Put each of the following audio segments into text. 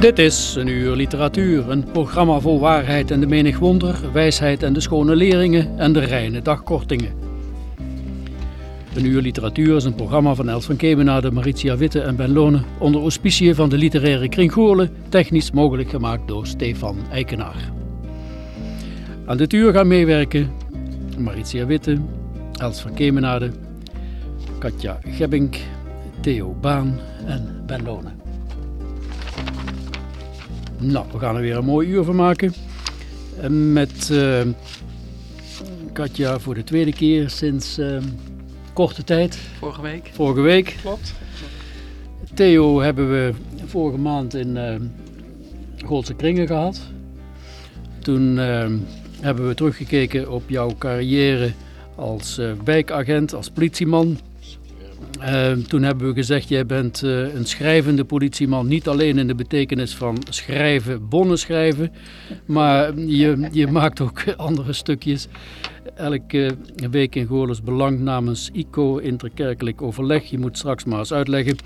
Dit is een uur literatuur, een programma vol waarheid en de menig wonder, wijsheid en de schone leringen en de reine dagkortingen. Een uur literatuur is een programma van Els van Kemenade, Maritia Witte en Ben Lone onder auspiciën van de literaire kring Goorlen, technisch mogelijk gemaakt door Stefan Eikenaar. Aan dit uur gaan meewerken Maritia Witte, Els van Kemenade, Katja Gebbink, Theo Baan en Ben Lone. Nou, we gaan er weer een mooi uur van maken. En Met eh, Katja voor de tweede keer sinds eh, korte tijd, Vorige week. vorige week. Klopt. Theo hebben we vorige maand in eh Goldse Kringen gehad. Toen hebben we teruggekeken op jouw carrière als wijkagent, als politieman. Eh, toen hebben we gezegd, jij bent eh, een schrijvende politieman. Niet alleen in de betekenis van schrijven, bonnen schrijven. Maar je, je maakt ook andere stukjes. Elke week in Goorles Belang namens ICO, interkerkelijk overleg. Je moet straks maar eens uitleggen.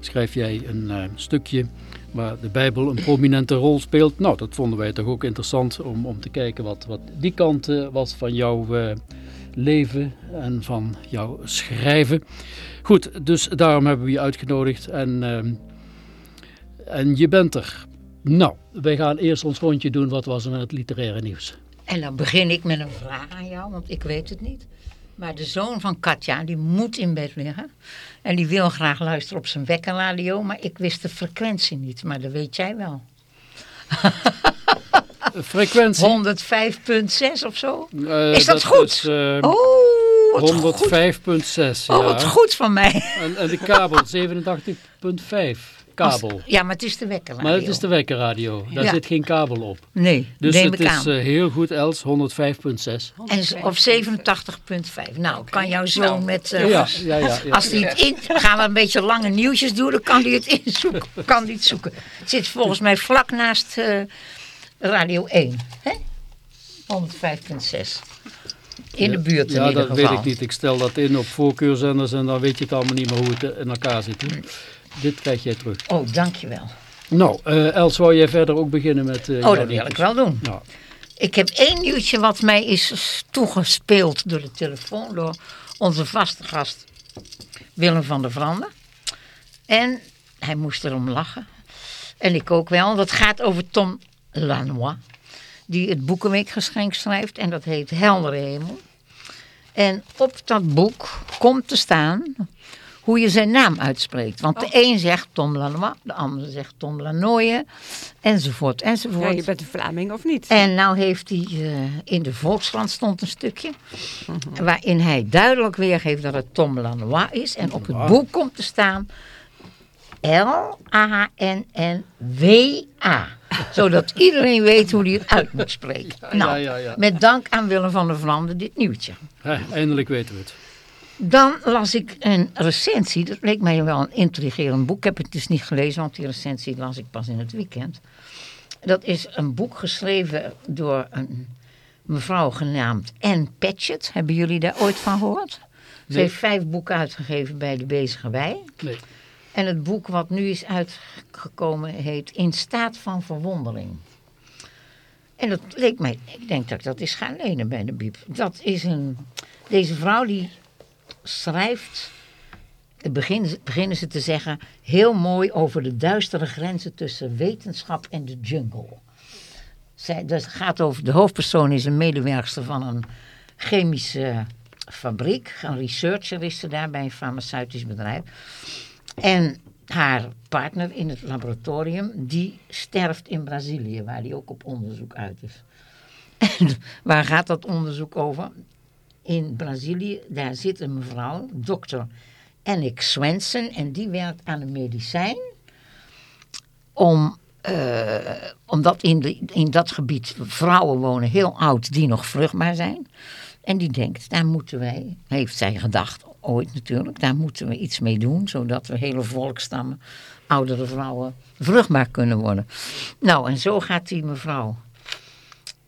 Schrijf jij een eh, stukje waar de Bijbel een prominente rol speelt. Nou, dat vonden wij toch ook interessant om, om te kijken wat, wat die kant eh, was van jouw eh, leven en van jouw schrijven. Goed, dus daarom hebben we je uitgenodigd en, ehm, en je bent er. Nou, wij gaan eerst ons rondje doen. Wat was er met het literaire nieuws? En dan begin ik met een vraag aan jou, want ik weet het niet. Maar de zoon van Katja, die moet in bed liggen. En die wil graag luisteren op zijn wekkerradio. Maar ik wist de frequentie niet, maar dat weet jij wel. Frequentie. 105.6 of zo? Eh, is dat, goed? is, eh, oh, wat goed. 105.6. Oh, ja. wat goed van mij. En, en de kabel 87.5 kabel. Ja, maar het is de wekkerradio. Maar het is de wekkerradio. Daar Ja. zit geen kabel op. Nee, Dus neem het ik is aan. eh, heel goed, Els, 105.6. En, z- of 87,5. Nou, kan jouw zoon met... eh, Ja, ja, ja. ja. Als hij het in... Gaan we een beetje lange nieuwtjes doen, dan kan hij het inzoeken. Kan hij het zoeken. Het zit volgens mij vlak naast eh, Radio 1. Hè? 105,6. In de buurt in Ja, ieder dat geval. weet ik niet. Ik stel dat in op voorkeurzenders en dan weet je het allemaal niet meer hoe het in elkaar zit. hè. Dit krijg jij terug. Oh, dankjewel. Nou, eh, Els, wou jij verder ook beginnen met... eh, Oh, dat wil ik wel doen. Ja. Ik heb één nieuwtje wat mij is toegespeeld door de telefoon. Door onze vaste gast Willem van der Vrande. En hij moest erom lachen. En ik ook wel. Dat gaat over Tom Lanois. Die het Boekenweekgeschenk schrijft. En dat heet Heldere Hemel. En op dat boek komt te staan hoe je zijn naam uitspreekt. Want de een zegt Tom Lanois, de ander zegt Tom Lanoye, enzovoort, enzovoort. Ja, je bent een Vlaming of niet? En nou heeft hij, eh, in de Volkskrant stond een stukje, waarin hij duidelijk weergeeft dat het Tom Lanois is. En op het boek komt te staan L-A-N-N-W-A. Zodat iedereen weet hoe hij het uit moet spreken. Nou, ja, ja. met dank aan Willem van der Vrande dit nieuwtje. Eindelijk weten we het. Dan las ik een recensie. Dat leek mij wel een intrigerend boek. Ik heb het dus niet gelezen, want die recensie las ik pas in het weekend. Dat is een boek geschreven door een mevrouw genaamd Anne Patchett. Hebben jullie daar ooit van gehoord? Ze Nee. heeft vijf boeken uitgegeven bij de Bezige Wij. Nee. En het boek wat nu is uitgekomen heet In staat van verwondering. En dat leek mij, ik denk dat ik dat eens ga lenen bij de Biep. Dat is een, deze vrouw die schrijft, beginnen ze, te zeggen, heel mooi over de duistere grenzen tussen wetenschap en de jungle. Zij, het gaat over, de hoofdpersoon is een medewerkster van een chemische fabriek. Een researcher is ze daar bij een farmaceutisch bedrijf. En haar partner in het laboratorium, die sterft in Brazilië, waar die ook op onderzoek uit is. En waar gaat dat onderzoek over? In Brazilië, daar zit een mevrouw, dokter Annick Swenson, en die werkt aan een medicijn om, eh, omdat in, de, in dat gebied vrouwen wonen heel oud die nog vruchtbaar zijn. En die denkt, daar moeten wij, heeft zij gedacht, ooit natuurlijk, daar moeten we iets mee doen, zodat we hele volkstammen, oudere vrouwen, vruchtbaar kunnen worden. Nou, en zo gaat die mevrouw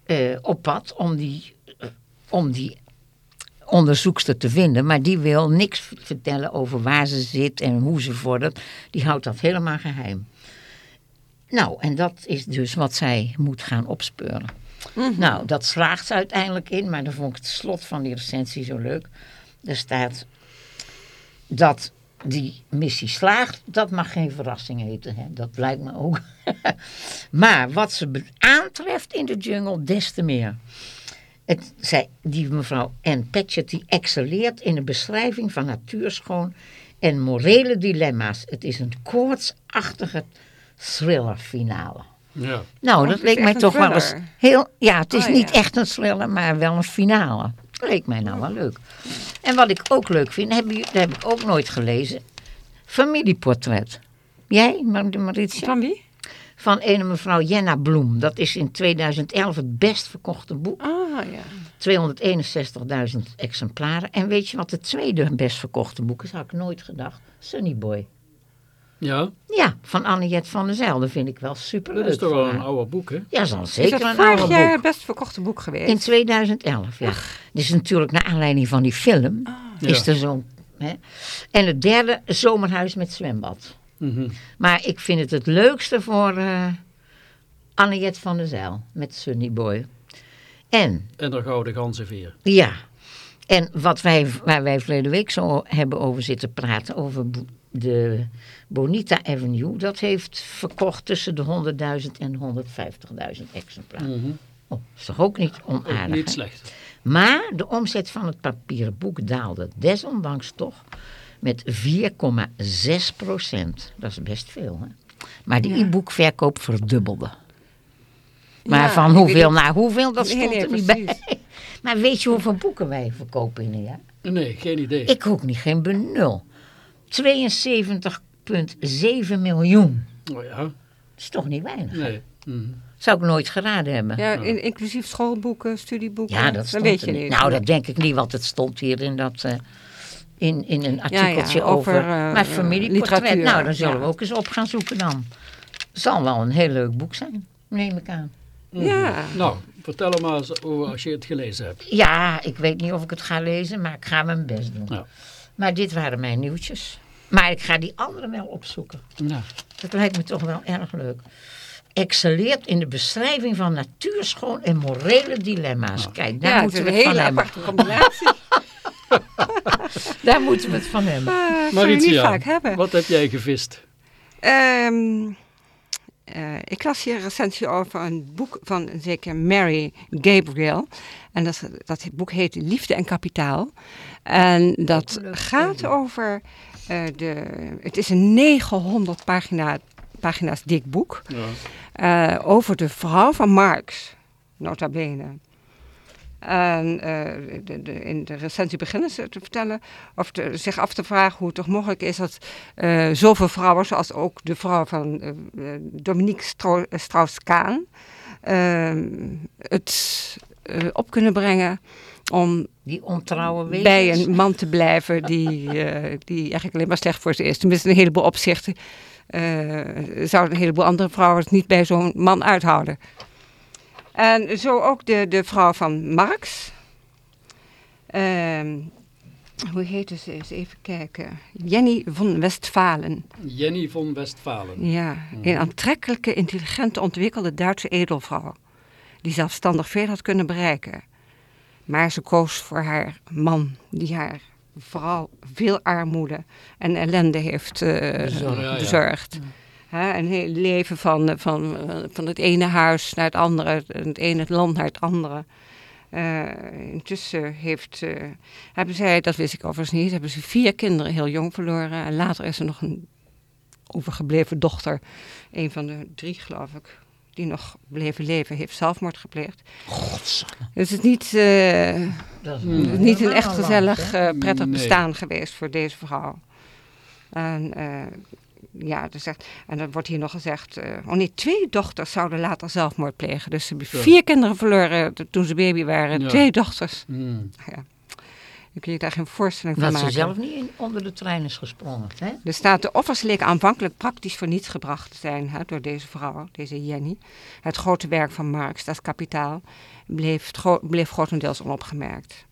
eh, op pad om die, eh, om die onderzoekster te vinden, maar die wil niks vertellen over waar ze zit en hoe ze vordert. Die houdt dat helemaal geheim. Nou, en dat is dus wat zij moet gaan opspeuren. Nou, dat slaagt ze uiteindelijk in, maar dan vond ik het slot van die recensie zo leuk. Er staat dat die missie slaagt, dat mag geen verrassing heten. Hè? Dat blijkt me ook. maar wat ze aantreft in de jungle, des te meer. Het, zij, die mevrouw Ann Patchett die excelleert in de beschrijving van natuurschoon en morele dilemma's. Het is een koortsachtige thriller-finale. Ja. Nou, Oh, dat is leek mij toch wel eens heel... Ja, het is Oh, niet ja. echt een thriller, maar wel een finale. Leek mij nou wel leuk. En wat ik ook leuk vind, heb, dat heb ik ook nooit gelezen. Familieportret. Jij, Mar- Maritia? Van wie? Van ene mevrouw Jenna Bloem. Dat is in 2011 het best verkochte boek. Ah, ja. 261.000 exemplaren. En weet je wat het tweede best verkochte boek is? Had ik nooit gedacht. Sunny Boy. Ja, Ja, van Anniette van der Zijl. Dat vind ik wel superleuk. dat is toch wel een oude boek, hè? Ja, dat is al Is zeker dat een oude jaar boek. het best verkochte boek geweest? In 2011, ja. Dit is natuurlijk naar aanleiding van die film. Is Ja. er zo'n... hè. En het derde, Zomerhuis met zwembad. Mhm. Maar ik vind het het leukste voor eh Anniette van der Zijl met Sunny Boy. En, En de Gouden Ganzenveer. ja, en wat wij, waar wij verleden week zo hebben over zitten praten, over de Bonita Avenue, dat heeft verkocht tussen de 100.000 en 150.000 exemplaren. Mhm. Oh, is toch ook niet Ook onaardig? niet hè? slecht. Maar de omzet van het papieren boek daalde desondanks toch met 4,6 procent. Dat is best veel, hè? Maar de e-boekverkoop verdubbelde. Maar Ja, van hoeveel naar hoeveel, dat Nee, stond nee, er niet precies. bij. Maar weet je hoeveel boeken wij verkopen in een jaar? Nee, geen idee. Ik ook niet, geen benul. 72,7 miljoen. Oh ja, Dat is toch niet weinig? nee. Mhm. Zou ik nooit geraden hebben. Ja, in, inclusief schoolboeken, studieboeken. Ja, dat weet je niet. Nou, dat denk ik niet, want het stond hier in dat... eh, in, in een artikeltje over, over, eh, maar familieportret. Nou, dan zullen ja. we ook eens op gaan zoeken dan. Zal wel een heel leuk boek zijn, neem ik aan. Ja. Nou, vertel hem maar eens over als je het gelezen hebt. Ja, ik weet niet of ik het ga lezen, maar ik ga mijn best doen. Ja. Maar dit waren mijn nieuwtjes. Maar ik ga die andere wel opzoeken. Nou, Dat lijkt me toch wel erg leuk. Excelleert in de beschrijving van natuurschoon en morele dilemma's. Kijk, daar ja, het moeten is we een het van hele hebben. aparte combinatie. Daar moeten we het van hebben. Niet Maritia, vaak hebben. wat heb jij gevist? Ehm, eh, ik las hier een recensie over een boek van een zeker Mary Gabriel. En dat, dat boek heet Liefde en Kapitaal. En dat gaat over eh, de... Het is een 900 pagina, pagina's dik boek. Ja. eh, over de vrouw van Marx, nota bene. En eh, de, de, in de recensie beginnen ze te vertellen, of te, zich af te vragen hoe het toch mogelijk is dat eh, zoveel vrouwen, zoals ook de vrouw van eh, Dominique Strau- Strauss-Kaan, eh, het op kunnen brengen om Die ontrouwe wezens. bij een man te blijven die, die eigenlijk alleen maar slecht voor ze is. Tenminste, in een heleboel opzichten zouden een heleboel andere vrouwen het niet bij zo'n man uithouden. En zo ook de, de vrouw van Marx. Ehm, hoe heette ze? Eens even kijken. Jenny van Westfalen. Jenny van Westfalen. Ja, een aantrekkelijke, intelligente, ontwikkelde Duitse edelvrouw. Die zelfstandig veel had kunnen bereiken. Maar ze koos voor haar man, die haar vooral veel armoede en ellende heeft uh, Bezorgd. Ja, ja. Hè, een heel leven van, van, eh, van het ene huis naar het andere, het ene land naar het andere. Eh, intussen heeft, eh, hebben zij, dat wist ik overigens niet, hebben ze vier kinderen heel jong verloren. En later is er nog een overgebleven dochter, een van de drie geloof ik, die nog bleven leven, heeft zelfmoord gepleegd. Godzijdank. Dus het is niet, eh, Dat is Hmm. niet een echt gezellig, eh, prettig Nee. bestaan geweest voor deze vrouw. En eh, ja, dus echt, en dan wordt hier nog gezegd, eh, oh nee, twee dochters zouden later zelfmoord plegen. Dus ze hebben vier kinderen verloren toen ze baby waren, Ja. twee dochters. Hmm. Dan kun je daar geen voorstelling van Dat ze maken. zelf niet in- onder de trein is gesprongen. Hè? Er staat, de offers leken aanvankelijk praktisch voor niets gebracht te zijn hè, door deze vrouw, deze Jenny. Het grote werk van Marx, dat kapitaal, bleef, gro- bleef grotendeels onopgemerkt.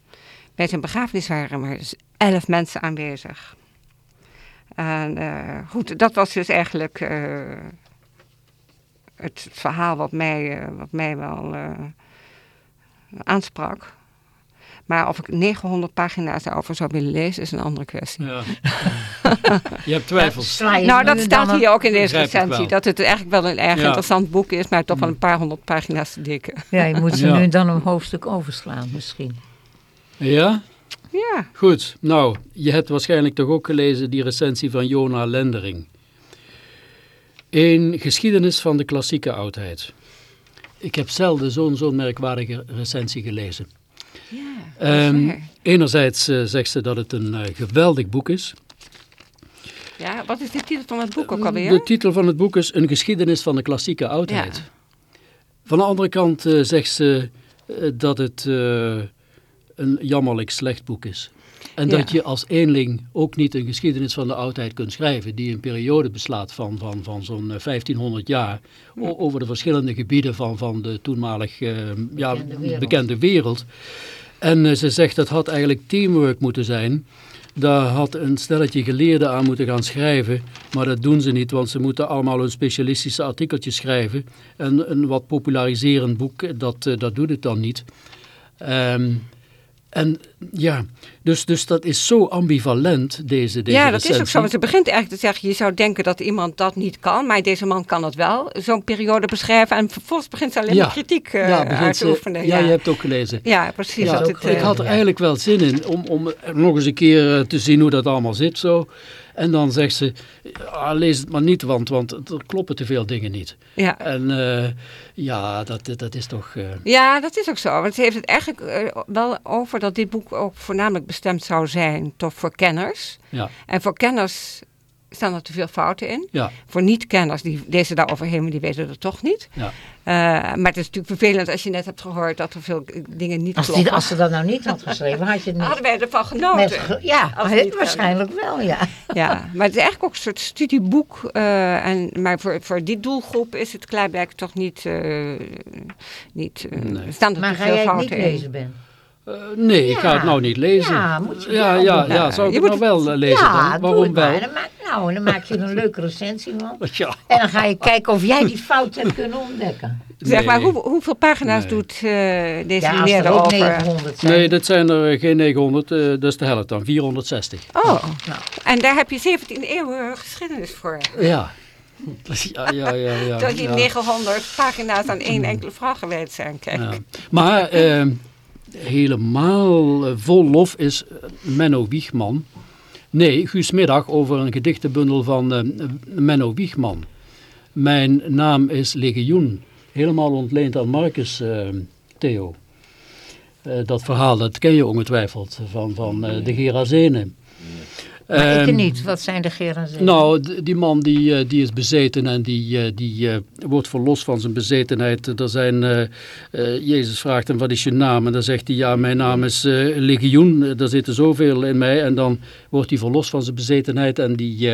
Bij zijn begrafenis waren er maar z- elf mensen aanwezig. En eh, goed, dat was dus eigenlijk eh, het verhaal wat mij, eh, wat mij wel eh, aansprak. Maar of ik 900 pagina's daarover zou willen lezen, is een andere kwestie. Ja. je hebt twijfels. Sla je Nou, dat staat hier ook in deze recensie. Dat het eigenlijk wel een erg Ja. interessant boek is, maar toch wel Mm. een paar honderd pagina's te dik. een- Ja, je moet ze Ja. nu dan een hoofdstuk overslaan misschien. Ja? Ja, Goed. Nou, je hebt waarschijnlijk toch ook gelezen die recensie van Jona Lendering. Een geschiedenis van de klassieke oudheid. Ik heb zelden zo'n zo'n merkwaardige recensie gelezen. ja. Waar. enerzijds eh, zegt ze dat het een eh, geweldig boek is. ja, wat is de titel van het boek ook alweer? De titel van het boek is Een geschiedenis van de klassieke oudheid. Ja. Van de andere kant eh, zegt ze dat het een jammerlijk slecht boek is. En Ja. dat je als eenling ook niet een geschiedenis van de oudheid kunt schrijven die een periode beslaat van, van, van zo'n eh, 1500 jaar o- over de verschillende gebieden van, van de toenmalig eh, ja, Bekende wereld. bekende wereld. En eh, ze zegt dat had eigenlijk teamwork moeten zijn. Daar had een stelletje geleerden aan moeten gaan schrijven, maar dat doen ze niet, want ze moeten allemaal een specialistische artikeltje schrijven. En een wat populariserend boek, dat, eh, dat doet het dan niet. Ehm, en ja, dus, dus dat is zo ambivalent, deze, deze ja, dat is ook zo. Want ze begint eigenlijk te zeggen, je zou denken dat iemand dat niet kan, maar deze man kan het wel. Zo'n periode beschrijven en vervolgens begint ze alleen Ja. maar kritiek eh, ja, uit te oefenen. ja, je hebt ook gelezen. Ja, precies. Dat het, ik eh, had er ja. eigenlijk wel zin in om, om nog eens een keer eh, te zien hoe dat allemaal zit zo. En dan zegt ze, ah, lees het maar niet, want, want er kloppen te veel dingen niet. ja. En eh, ja, dat, dat is toch... eh, Ja, dat is ook zo. Want ze heeft het eigenlijk eh, wel over dat dit boek ook voornamelijk bestemd zou zijn toch voor kenners. ja, En voor kenners staan er te veel fouten in. ja, Voor niet-kenners, die lezen daar overheen, maar die weten het toch niet. ja. Eh, maar het is natuurlijk vervelend als je net hebt gehoord dat er veel eh, dingen niet Als, die, kloppen. als ze dat nou niet had geschreven, had je het niet... Hadden wij ervan genoten. Met ge- ja, Als he- niet, waarschijnlijk wel, ja. Ja, maar het is eigenlijk ook een soort studieboek. eh, en, maar voor, voor die doelgroep is het klaarblijkelijk toch niet... eh, niet Nee. staan er Maar te veel het fouten in. lezen, Ben? Eh, nee, ik ga het nou niet lezen. Ja, moet je ja, wel ja, ja, zou ik Je het moet nou wel eh, lezen ja, dan? Waarom wel? maar. Dan maak, nou, dan maak je een leuke recensie van. Ja. En dan ga je kijken of jij die fout hebt kunnen ontdekken. Zeg maar, hoe, hoeveel pagina's Nee. doet eh, deze Ja, meneer er ook erover? 900 zijn. Nee, dat zijn er geen 900, eh, dat is de helft dan, 460. Oh, Nou. en daar heb je 17 eeuwen geschiedenis voor. Ja. Ja, ja, ja. ja, dat je ja. 900 pagina's aan één enkele vraag gewijd zijn. Kijk. Ja. Maar eh, helemaal eh, vol lof is eh, Menno Wiegman. Nee, Guus Middag over een gedichtenbundel van eh, Menno Wiegman. Mijn naam is Legioen. Helemaal ontleend aan Marcus, Theo. Dat verhaal, dat ken je ongetwijfeld, van, van de Gerazenen. Maar ik Ehm, niet. Wat zijn de geren? nou, die man die, eh, die is bezeten en die, eh, die eh, wordt verlost van zijn bezetenheid. Er zijn, Jezus vraagt hem, wat is je naam? En dan zegt hij, ja, mijn naam is Legioen. Er zitten zoveel in mij. En dan wordt hij verlost van zijn bezetenheid en die...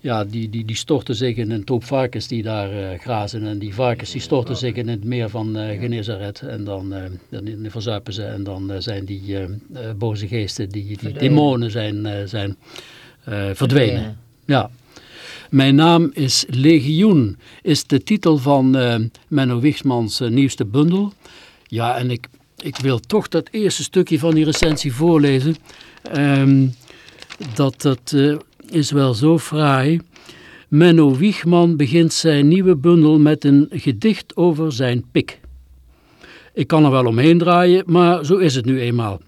ja, die, die, die storten zich in een toop varkens die daar eh, grazen. En die varkens die storten zich in het meer van eh Genezaret. En dan, eh, dan, verzuipen ze. En dan zijn die boze geesten, die, die Verdwenen. demonen zijn, zijn verdwenen. Verdwenen. Ja. Mijn naam is Legioen, is de titel van Menno Wichmans nieuwste bundel. Ja, en ik, ik wil toch dat eerste stukje van die recensie voorlezen. Ehm, dat, dat is wel zo fraai. Menno Wiegman begint zijn nieuwe bundel met een gedicht over zijn pik. Ik kan er wel omheen draaien, maar zo is het nu eenmaal.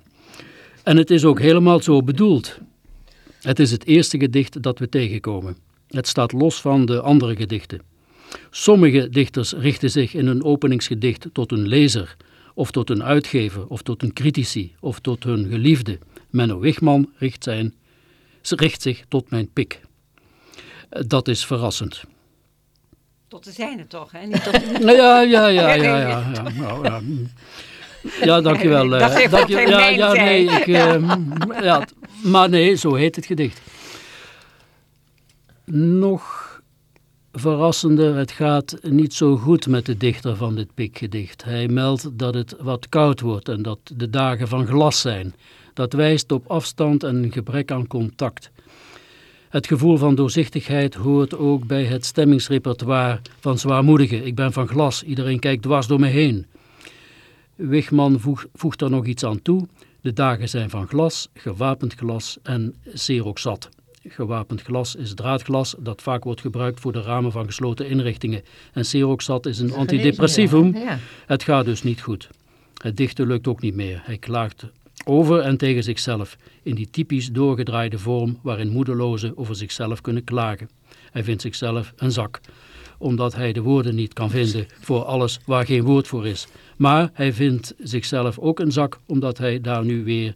En het is ook helemaal zo bedoeld. Het is het eerste gedicht dat we tegenkomen. Het staat los van de andere gedichten. Sommige dichters richten zich in een openingsgedicht tot een lezer, of tot een uitgever, of tot een critici, of tot hun geliefde. Menno Wigman richt, zijn, richt zich tot mijn pik. Dat is verrassend. Tot de zijne toch, hè? Niet tot... Nou ja, ja, ja, ja, ja. ja, nou, ja. Ja, dankjewel. Dat eh, heeft dank ook je- ja, ja, nee, ik, eh, ja, maar nee, zo heet het gedicht. Nog verrassender, het gaat niet zo goed met de dichter van dit pikgedicht. Hij meldt dat het wat koud wordt en dat de dagen van glas zijn. Dat wijst op afstand en een gebrek aan contact. Het gevoel van doorzichtigheid hoort ook bij het stemmingsrepertoire van zwaarmoedigen. Ik ben van glas, iedereen kijkt dwars door me heen. Wigman voeg- voegt er nog iets aan toe. De dagen zijn van glas, gewapend glas en Xeroxat. Gewapend glas is draadglas dat vaak wordt gebruikt voor de ramen van gesloten inrichtingen. En Xeroxat is een antidepressivum. Het gaat dus niet goed. Het dichten lukt ook niet meer. Hij klaagt over en tegen zichzelf in die typisch doorgedraaide vorm waarin moedelozen over zichzelf kunnen klagen. Hij vindt zichzelf een zak, omdat hij de woorden niet kan vinden voor alles waar geen woord voor is. Maar hij vindt zichzelf ook een zak, omdat hij daar nu weer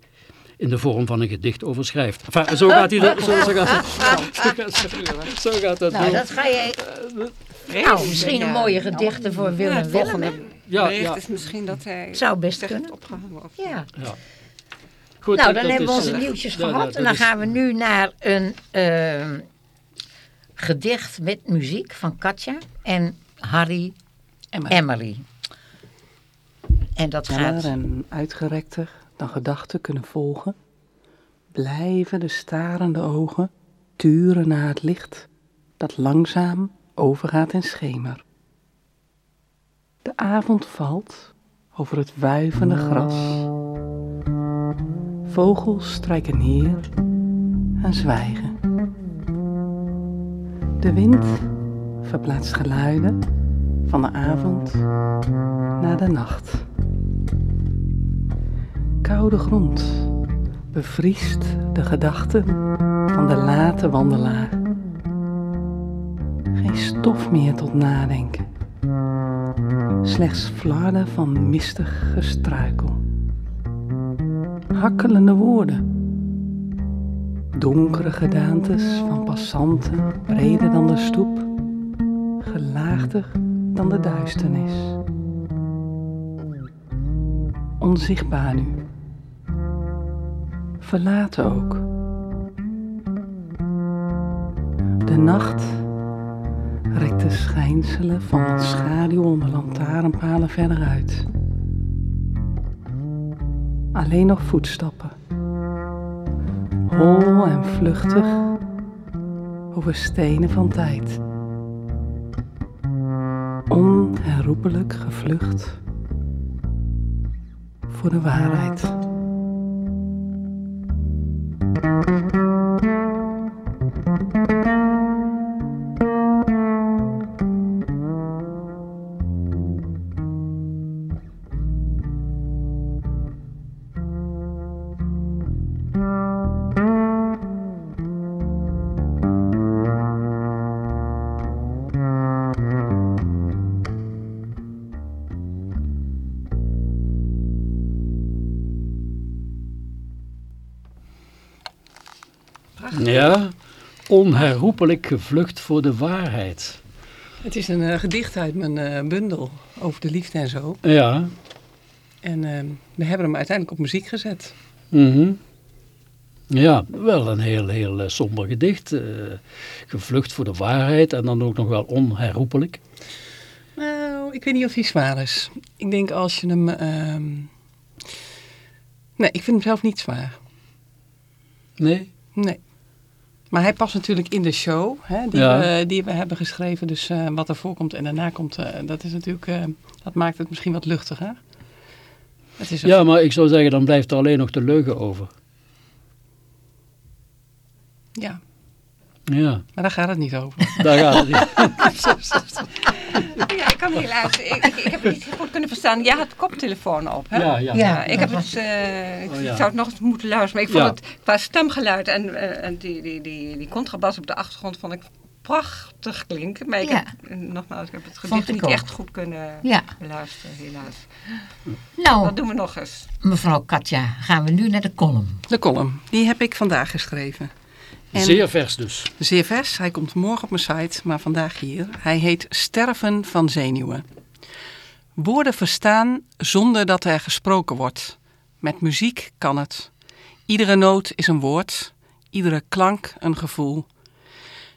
in de vorm van een gedicht over schrijft. Enfin, zo gaat hij er- zo, zo gaat het. Zo gaat, zo gaat het. Nou, doen. dat ga je... Nou, misschien een mooie gedichten voor Willem Willem. Ja, ja. is misschien dat hij Zou best kunnen. opgehangen. Of Ja. ja. Goed, Nou, dan dat hebben we onze nieuwtjes ja, ja, gehad. dat en dan is- gaan we nu naar een ehm, gedicht met muziek van Katja en Harry Emery. En dat sneller gaat... en uitgerekter dan gedachten kunnen volgen, blijven de starende ogen turen naar het licht dat langzaam overgaat in schemer. De avond valt over het wuivende gras. Vogels strijken neer en zwijgen. De wind verplaatst geluiden van de avond naar de nacht. Koude grond bevriest de gedachten van de late wandelaar. Geen stof meer tot nadenken, slechts flarden van mistig gestruikel. Hakkelende woorden, donkere gedaantes van passanten, breder dan de stoep, gelaagder dan de duisternis. Onzichtbaar nu. Verlaten ook. De nacht rekt de schijnselen van schaduw onder lantaarnpalen verder uit. Alleen nog voetstappen. Hol en vluchtig over stenen van tijd. Onherroepelijk gevlucht voor de waarheid. Onherroepelijk gevlucht voor de waarheid. Het is een eh, gedicht uit mijn eh, bundel over de liefde en zo. Ja, En eh, we hebben hem uiteindelijk op muziek gezet. mhm. ja wel een heel, heel somber gedicht. gevlucht voor de waarheid en dan ook nog wel onherroepelijk. Nou, ik weet niet of hij zwaar is. Ik denk als je hem... ehm, Nee, ik vind hem zelf niet zwaar. Nee? Nee. Maar hij past natuurlijk in de show hè, die, Ja. we, die we hebben geschreven. Dus eh, wat er voorkomt en daarna komt, eh, dat is natuurlijk, eh, dat maakt het misschien wat luchtiger. Het is Ja, maar ik zou zeggen, dan blijft er alleen nog de leugen over. Ja, Ja, maar daar gaat het niet over. daar gaat het niet. Kan helaas. Ik, ik, ik heb het niet goed kunnen verstaan. Jij had koptelefoon op, hè? Ja, ja. Ja. Ja, ik heb het, eh, ik Oh, ja. zou het nog eens moeten luisteren. Maar ik vond Ja. het qua stemgeluid en, eh, en die, die, die, die contrabas op de achtergrond vond ik prachtig klinken. Maar ik Ja. heb, eh, nogmaals, ik heb het gedicht niet ook. echt goed kunnen Ja. beluisteren, helaas. Nou, Dat doen we nog eens. mevrouw Katja, gaan we nu naar de column. De column, die heb ik vandaag geschreven. En- Zeer vers dus. Zeer vers, hij komt morgen op mijn site, maar vandaag hier. Hij heet Sterven van zenuwen. Woorden verstaan zonder dat er gesproken wordt. Met muziek kan het. Iedere noot is een woord, iedere klank een gevoel.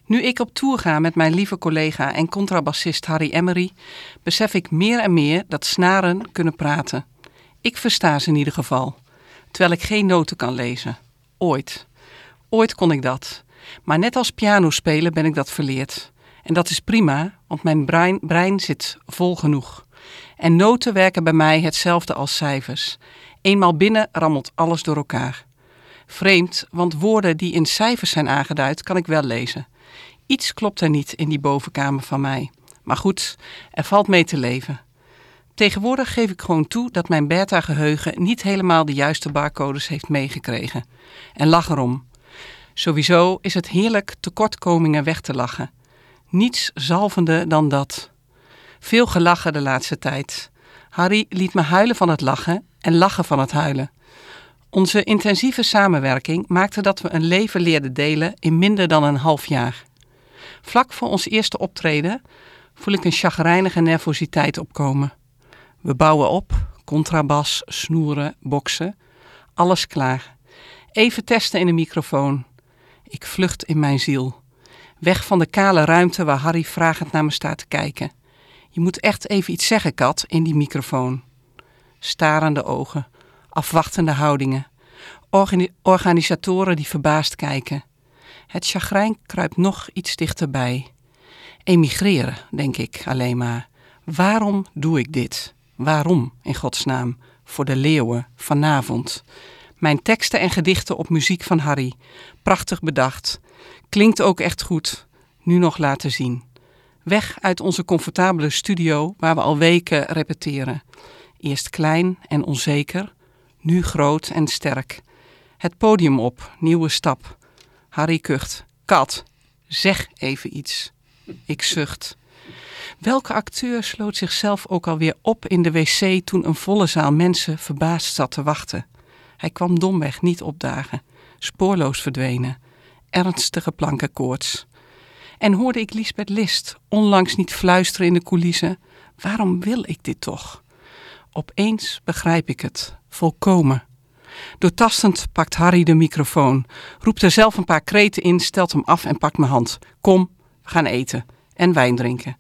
Nu ik op tour ga met mijn lieve collega en contrabassist Harry Emery, besef ik meer en meer dat snaren kunnen praten. Ik versta ze in ieder geval, terwijl ik geen noten kan lezen. Ooit. Ooit kon ik dat. Maar net als piano spelen ben ik dat verleerd. En dat is prima, want mijn brein, brein zit vol genoeg. En noten werken bij mij hetzelfde als cijfers. Eenmaal binnen rammelt alles door elkaar. Vreemd, want woorden die in cijfers zijn aangeduid, kan ik wel lezen. Iets klopt er niet in die bovenkamer van mij. Maar goed, er valt mee te leven. Tegenwoordig geef ik gewoon toe dat mijn beta-geheugen niet helemaal de juiste barcodes heeft meegekregen. En lach erom. Sowieso is het heerlijk tekortkomingen weg te lachen. Niets zalvender dan dat. Veel gelachen de laatste tijd. Harry liet me huilen van het lachen en lachen van het huilen. Onze intensieve samenwerking maakte dat we een leven leerden delen in minder dan een half jaar. Vlak voor ons eerste optreden voel ik een chagrijnige nervositeit opkomen. We bouwen op, contrabas, snoeren, boksen. Alles klaar. Even testen in de microfoon. Ik vlucht in mijn ziel. Weg van de kale ruimte waar Harry vragend naar me staat te kijken. Je moet echt even iets zeggen, kat, in die microfoon. Starende ogen, afwachtende houdingen. Organi- organisatoren die verbaasd kijken. Het chagrijn kruipt nog iets dichterbij. Emigreren, denk ik alleen maar. Waarom doe ik dit? Waarom, in godsnaam? Voor de leeuwen, vanavond. Mijn teksten en gedichten op muziek van Harry. Prachtig bedacht. Klinkt ook echt goed. Nu nog laten zien. Weg uit onze comfortabele studio waar we al weken repeteren. Eerst klein en onzeker, nu groot en sterk. Het podium op, nieuwe stap. Harry kucht. Kat, zeg even iets. Ik zucht. Welke acteur sloot zichzelf ook alweer op in de wc toen een volle zaal mensen verbaasd zat te wachten? Hij kwam domweg niet opdagen, spoorloos verdwenen, ernstige plankenkoorts. En hoorde ik Lisbeth List onlangs niet fluisteren in de coulissen: waarom wil ik dit toch? Opeens begrijp ik het, volkomen. Doortastend pakt Harry de microfoon, roept er zelf een paar kreten in, stelt hem af en pakt mijn hand. Kom, we gaan eten en wijn drinken.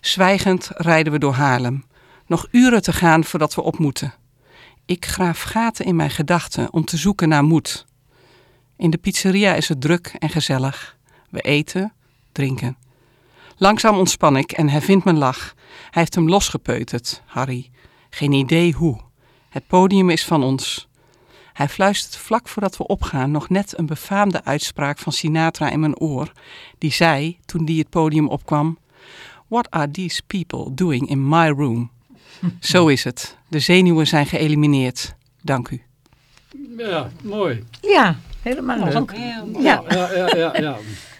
Zwijgend rijden we door Haarlem. Nog uren te gaan voordat we op moeten. Ik graaf gaten in mijn gedachten om te zoeken naar moed. In de pizzeria is het druk en gezellig. We eten, drinken. Langzaam ontspan ik en hij vindt mijn lach. Hij heeft hem losgepeuterd, Harry. Geen idee hoe. Het podium is van ons. Hij fluistert vlak voordat we opgaan nog net een befaamde uitspraak van Sinatra in mijn oor. Die zei, toen die het podium opkwam... What are these people doing in my room? Zo is het. De zenuwen zijn geëlimineerd. Dank u. Ja, mooi. Ja, helemaal leuk. Ja, Ja, ja, ja, ja.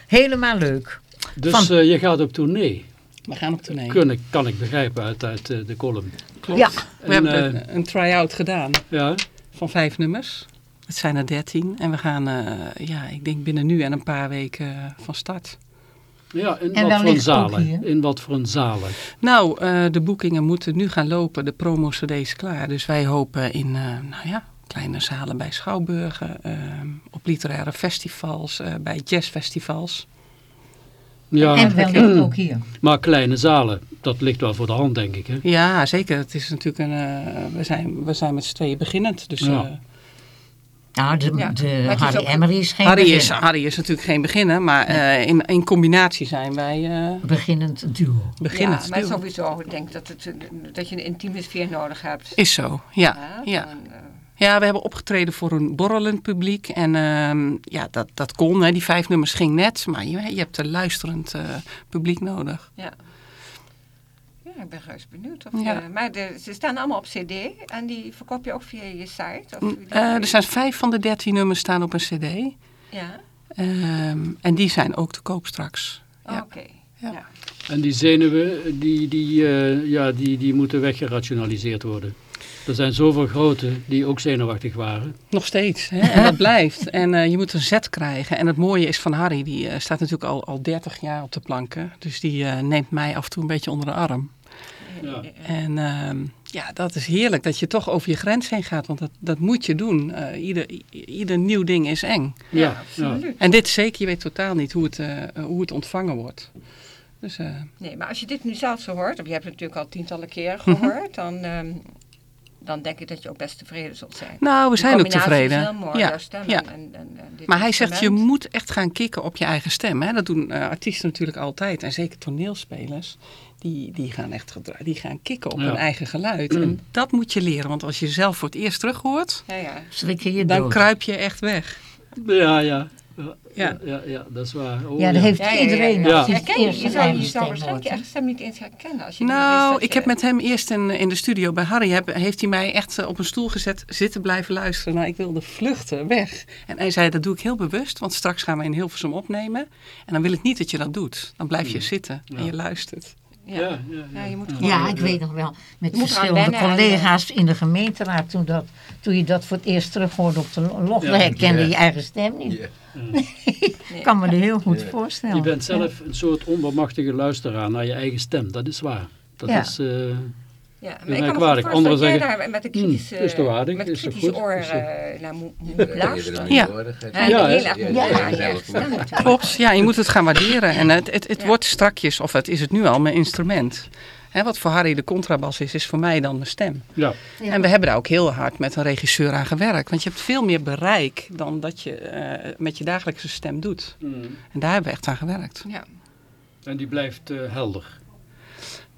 helemaal leuk. Dus Van- eh, je gaat op tournee. We gaan op tournee. Kun ik, kan ik begrijpen uit, uit eh, de column. Klopt. Ja. We En, hebben een, try-out gedaan Ja, van vijf nummers. Het zijn er dertien. En we gaan, eh, ja, ik denk binnen nu en een paar weken van start. Ja in En wat voor zalen? In wat voor een zalen? Nou, eh, de boekingen moeten nu gaan lopen. De promo-cd is klaar. Dus wij hopen in, eh, nou ja, kleine zalen bij Schouwburgen. eh, op literaire festivals, bij jazzfestivals. Ja, en wellicht ook hier. maar kleine zalen, dat ligt wel voor de hand, denk ik. Hè? Ja, zeker. Het is natuurlijk een, we, zijn, we zijn met z'n tweeën beginnend. Dus Ja. Nou, de, Ja, de maar het is Harry ook- Emery is geen Harry, is, beginner. Harry is natuurlijk geen beginner. Maar eh, in, in combinatie zijn wij eh beginnend duo. beginnend. Ja, maar duo. sowieso, ik denk dat, het, eh, dat je een intieme sfeer nodig hebt. Is zo, ja. Ja. En, Ja, we hebben opgetreden voor een borrelend publiek. En ehm, ja, dat, dat kon. Hè. Die vijf nummers ging net. Maar je, je hebt een luisterend eh, publiek nodig. Ja. Ik ben reuze benieuwd. Of Ja. je- maar de, ze staan allemaal op cd en die verkoop je ook via je site? Of Mm, eh, er zijn vijf van de dertien nummers staan op een cd. Ja, Ehm, en die zijn ook te koop straks. Oh, Ja. oké. Ja. Ja. En die zenuwen, die, die, eh, ja, die, die moeten weggerationaliseerd worden. Er zijn zoveel grote die ook zenuwachtig waren. Nog steeds. Hè? En dat blijft. En eh, je moet een zet krijgen. En het mooie is van Harry, die eh, staat natuurlijk al, al 30 jaar op de planken. Dus die eh, neemt mij af en toe een beetje onder de arm. Ja. En ehm, ja, dat is heerlijk dat je toch over je grens heen gaat. Want dat, dat moet je doen. Eh, ieder, ieder nieuw ding is eng. Ja, ja. absoluut. En dit zeker, je weet totaal niet hoe het, eh, hoe het ontvangen wordt. Dus eh, Nee, maar als je dit nu zelf zo hoort, of je hebt het natuurlijk al tientallen keer Mhm. gehoord, dan, ehm, dan denk ik dat je ook best tevreden zult zijn. nou, we zijn ook combinatie tevreden. is heel mooi, ja, stem ja. en, en, en dit Maar hij zegt, je moet echt gaan kicken op je eigen stem. Hè? Dat doen eh, artiesten natuurlijk altijd. En zeker toneelspelers. Die, die gaan echt die gaan kicken op Ja. hun eigen geluid. Mm. En dat moet je leren. Want als je zelf voor het eerst terug hoort, Ja, ja. Schrik je je dan dood. kruip je echt weg. Ja, ja. Ja, Ja. ja, ja, dat is waar. Oh, Ja, dat heeft Ja, ja, ja, iedereen. ja. je, je zou, je zou waarschijnlijk je eigen stem niet eens herkennen. Als je Nou, ik je- heb met hem eerst in, in de studio bij Harry, heb, heeft hij mij echt eh, op een stoel gezet, zitten blijven luisteren. Nou, ik wilde vluchten, weg. En hij zei, dat doe ik heel bewust, want straks gaan we in Hilversum opnemen. En dan wil ik niet dat je dat doet. Dan blijf je zitten en Ja. je luistert. Ja. Ja, ja, ja. Ja, je moet gewoon- Ja, ik weet nog wel. Met verschillende collega's in de gemeenteraad. Toen, dat, toen je dat voor het eerst terug hoorde op de log, Ja. herkende je eigen stem niet. Ja. Ik kan me er heel goed voorstellen. Je bent zelf een soort onbemachtige luisteraar naar je eigen stem. Dat is waar. Dat Ja. is... eh, Ja, maar is ik kan me voorstellen Anderen dat jij zeggen, daar met een "Hmm, kritische, is toch aardig, met is kritische goed?" oor eh, naar moet, er luisteren. Ja. Ja, Ja, ja. Klopt, ja, je moet het gaan waarderen. En het, het, het Ja. wordt strakjes, of het is het nu al, mijn instrument. Hè, wat voor Harry de contrabas is, is voor mij dan mijn stem. ja. Ja. En we hebben daar ook heel hard met een regisseur aan gewerkt. Want je hebt veel meer bereik dan dat je eh, met je dagelijkse stem doet. Mm. En daar hebben we echt aan gewerkt. Ja. En die blijft eh, helder.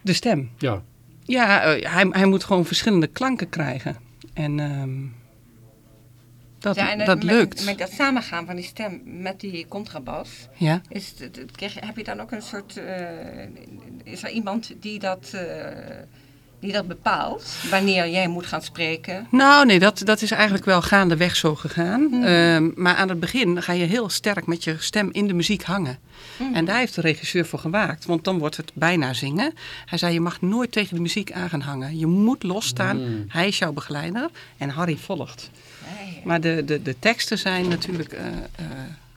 De stem. Ja. Ja, eh, hij, hij moet gewoon verschillende klanken krijgen. En ehm, dat, Ja, en, eh, dat met- lukt. Met dat samengaan van die stem met die contrabas, Ja. is heb je dan ook een soort, eh, is er iemand die dat, die dat bepaalt, wanneer jij moet gaan spreken? Nou, nee, dat, dat is eigenlijk wel gaandeweg zo gegaan. Hmm. Ehm, maar aan het begin ga je heel sterk met je stem in de muziek hangen. Hmm. En daar heeft de regisseur voor gewaakt, want dan wordt het bijna zingen. Hij zei, je mag nooit tegen de muziek aan gaan hangen. Je moet losstaan. Mm. Hij is jouw begeleider en Harry volgt. Nee, Maar de, de, de teksten zijn natuurlijk... eh, eh,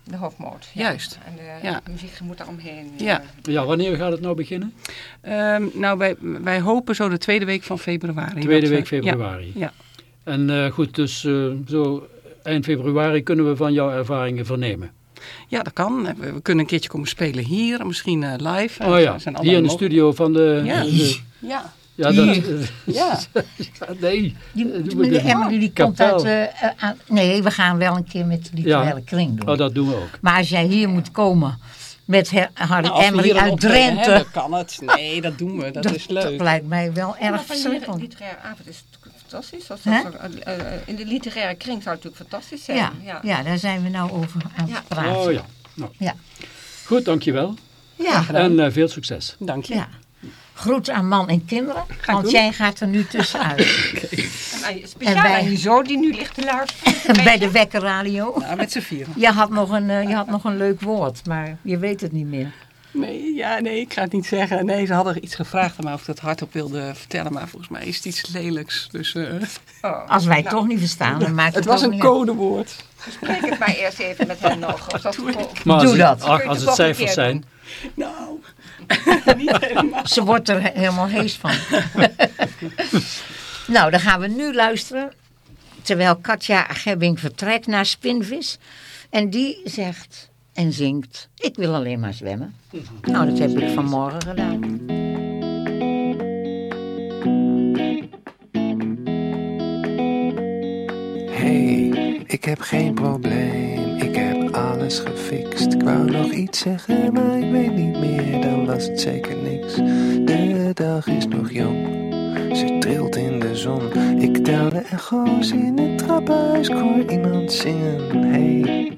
de hoofdmoot. ja. Juist. En de, Ja. de muziek moet daaromheen. Ja. eh, ja, wanneer gaat het nou beginnen? ehm, nou, wij, wij hopen zo de tweede week van februari. Tweede we- week februari. Ja, En eh, goed, dus eh, zo eind februari kunnen we van jouw ervaringen vernemen. ja, dat kan. We, we kunnen een keertje komen spelen hier, misschien eh, live. Oh ja, Er zijn hier in de studio van de... Ja. de- Ja. Ja, dat, Ja. nee. Die, Eh, die, Emily die komt Kapel. uit... eh, eh, aan- nee, we gaan wel een keer met de literaire kring doen. Oh, dat doen we ook. Maar als jij hier moet komen met Her- Harry Nou, uit Drenthe... hebben, kan het. Nee, dat doen we. Dat, is dat leuk. lijkt mij wel erg van die verschrikkelijk. literaire avond is fantastisch. Als dat zo- eh, eh, in de literaire kring zou het natuurlijk fantastisch zijn. Ja, ja. ja, daar zijn we nou over aan Ja. het praten. Oh ja. Nou. Ja. Goed, dankjewel. Ja, En eh, veel succes. Dank je. Ja. Groet aan man en kinderen, want doen. jij gaat er nu tussenuit. En aan je- speciaal En wij- aan je zoon die nu ligt te luisteren. Bij de wekkerradio. Nou, met z'n vieren. Je had, nog een, eh, je had nog een leuk woord, maar je weet het niet meer. Nee, ja, nee, ik ga het niet zeggen. Nee, ze hadden iets gevraagd aan mij of ik dat hardop wilde vertellen. Maar volgens mij is het iets lelijks. Dus eh, Oh, Als wij het nou, toch niet verstaan, dan maakt het, het was een codewoord. Spreek het maar eerst even met hen nog. Dat Maar Doe als, dat. Je als het cijfers zijn. Nou, niet helemaal. Ze wordt er he- helemaal hees van. nou, dan gaan we nu luisteren. Terwijl Katja Gebbing vertrekt naar Spinvis. En die zegt en zingt, ik wil alleen maar zwemmen. Nou, dat heb ik vanmorgen gedaan. Hey, ik heb geen probleem, gefixt. Ik wou nog iets zeggen, maar ik weet niet meer, dan was het zeker niks. De dag is nog jong, Ze trilt in de zon. Ik tel de echo's in het trappenhuis. Ik hoor iemand zingen. Hey,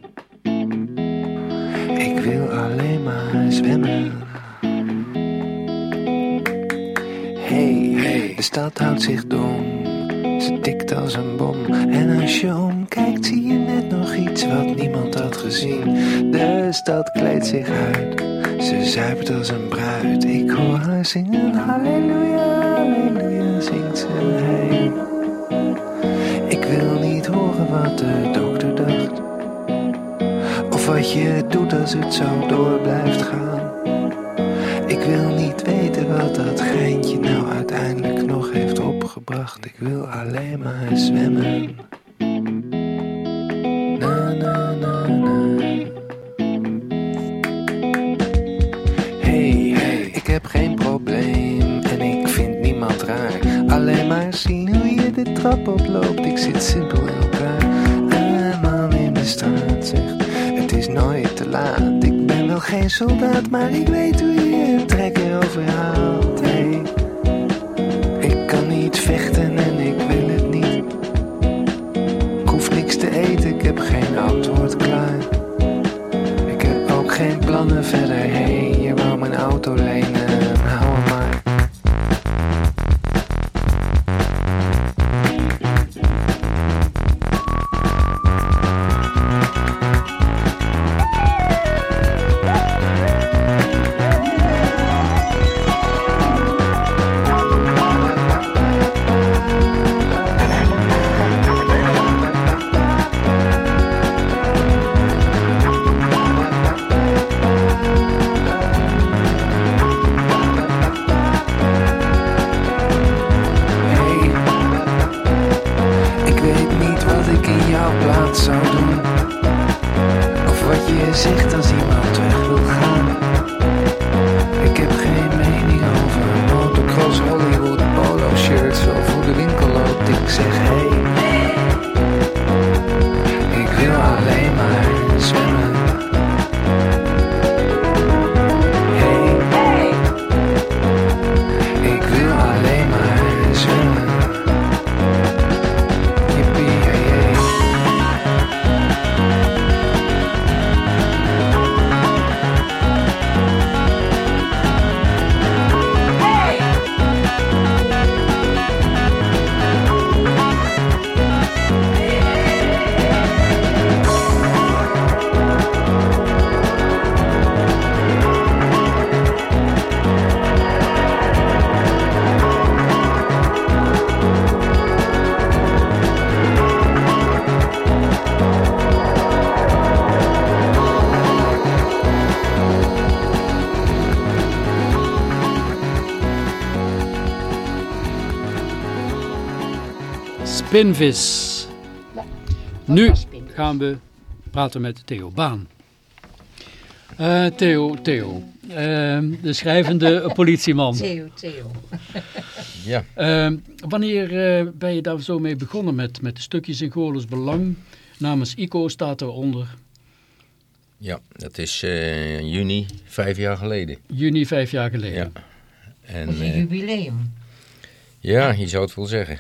ik wil alleen maar zwemmen. Hey, hey, de stad houdt zich dom. Ze tikt als een bom. En als je omkijkt, zie je net nog iets wat niemand had gezien. De stad kleedt zich uit. Ze zuipt als een bruid. Ik hoor haar zingen. Halleluja, halleluja, zingt ze. Hey. Ik wil niet horen wat de dokter dacht. Of wat je doet als het zo door blijft gaan. Ik wil niet weten wat dat geintje nou uiteindelijk nog heeft opgebracht. Ik wil alleen maar zwemmen. Wel geen Spinvis. Nu gaan we praten met Theo Baan. Eh, Theo, Theo, eh, de schrijvende politieman. Theo, Theo. Ja, Eh, wanneer eh, ben je daar zo mee begonnen met, met de stukjes in Goorles Belang? Namens ICO staat eronder ja dat is eh, juni, vijf jaar geleden. juni vijf jaar geleden. Ja. En, Dat is een jubileum. ja, je zou het wel zeggen.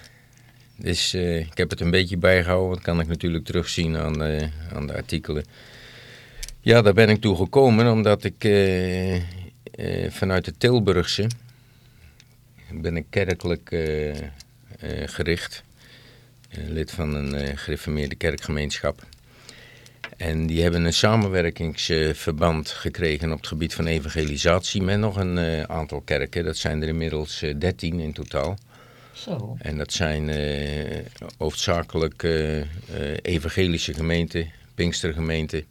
Dus eh, ik heb het een beetje bijgehouden, dat kan ik natuurlijk terugzien aan, eh, aan de artikelen. Ja, daar ben ik toe gekomen omdat ik eh, vanuit de Tilburgse ben ik kerkelijk gericht. Lid van een gereformeerde kerkgemeenschap. En die hebben een samenwerkingsverband gekregen op het gebied van evangelisatie met nog een aantal kerken. Dat zijn er inmiddels 13 in totaal. Zo. En dat zijn eh, hoofdzakelijk eh, eh, evangelische gemeenten, Pinkstergemeenten.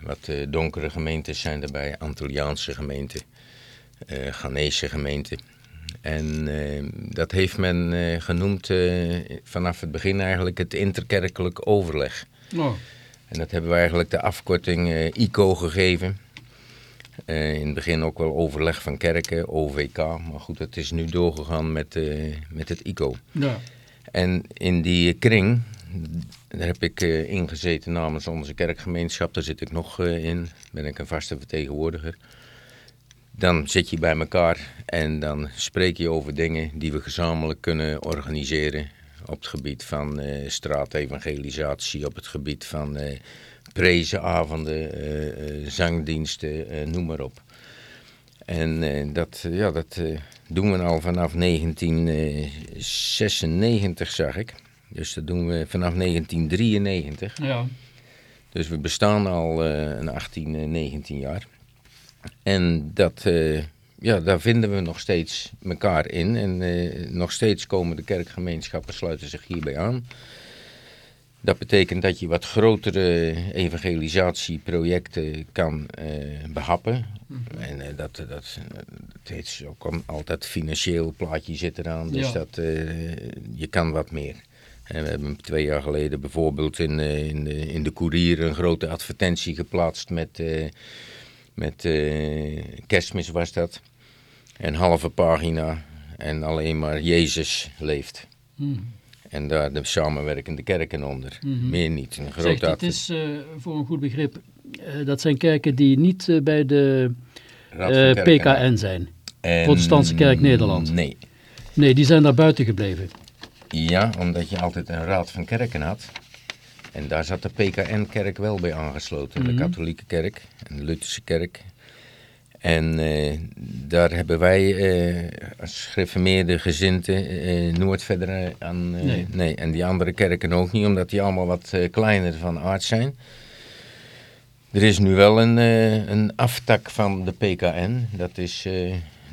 wat donkere gemeentes zijn erbij, Antilliaanse gemeenten, Ghanese gemeenten. En dat heeft men genoemd vanaf het begin eigenlijk het interkerkelijk overleg. Oh, En dat hebben we eigenlijk de afkorting ICO gegeven. Eh, in het begin ook wel overleg van kerken, OVK. Maar goed, het is nu doorgegaan met, eh, met het ICO. ja. En in die kring, daar heb ik eh, ingezeten namens onze kerkgemeenschap. Daar zit ik nog in, ben ik een vaste vertegenwoordiger. dan zit je bij elkaar en dan spreek je over dingen die we gezamenlijk kunnen organiseren. Op het gebied van straatevangelisatie, op het gebied van prezenavonden, eh, eh, zangdiensten, eh, noem maar op. En dat, ja, dat doen we al vanaf 1996, zag ik. Dus dat doen we vanaf 1993. Ja. Dus we bestaan al een 18, eh, 19 jaar. En dat, ja, daar vinden we nog steeds elkaar in. En nog steeds komen de kerkgemeenschappen, sluiten zich hierbij aan. Dat betekent dat je wat grotere evangelisatieprojecten kan eh, behappen. En eh, dat, dat, dat heet ook al- altijd financieel plaatje zit eraan. Dus Ja. dat, eh, je kan wat meer. En we hebben twee jaar geleden bijvoorbeeld in, in, de, in de Courier een grote advertentie geplaatst met, met kerstmis was dat. Een halve pagina en alleen maar Jezus leeft. Hm. En daar de samenwerkende kerken onder. Mhm. Meer niet. Een Zeg, grote dit is eh, voor een goed begrip, eh, dat zijn kerken die niet eh, bij de. PKN zijn. En- Protestantse Kerk Nederland. Nee. Nee, die zijn daar buiten gebleven. Ja, omdat je altijd een raad van kerken had. En daar zat de PKN-kerk wel bij aangesloten. Mhm. De katholieke kerk en de Lutherse kerk. En eh, daar hebben wij eh, als gereformeerde gezinten eh, nooit verder aan... eh, Nee. En die andere kerken ook niet, omdat die allemaal wat kleiner van aard zijn. Er is nu wel een, een aftak van de PKN. Dat is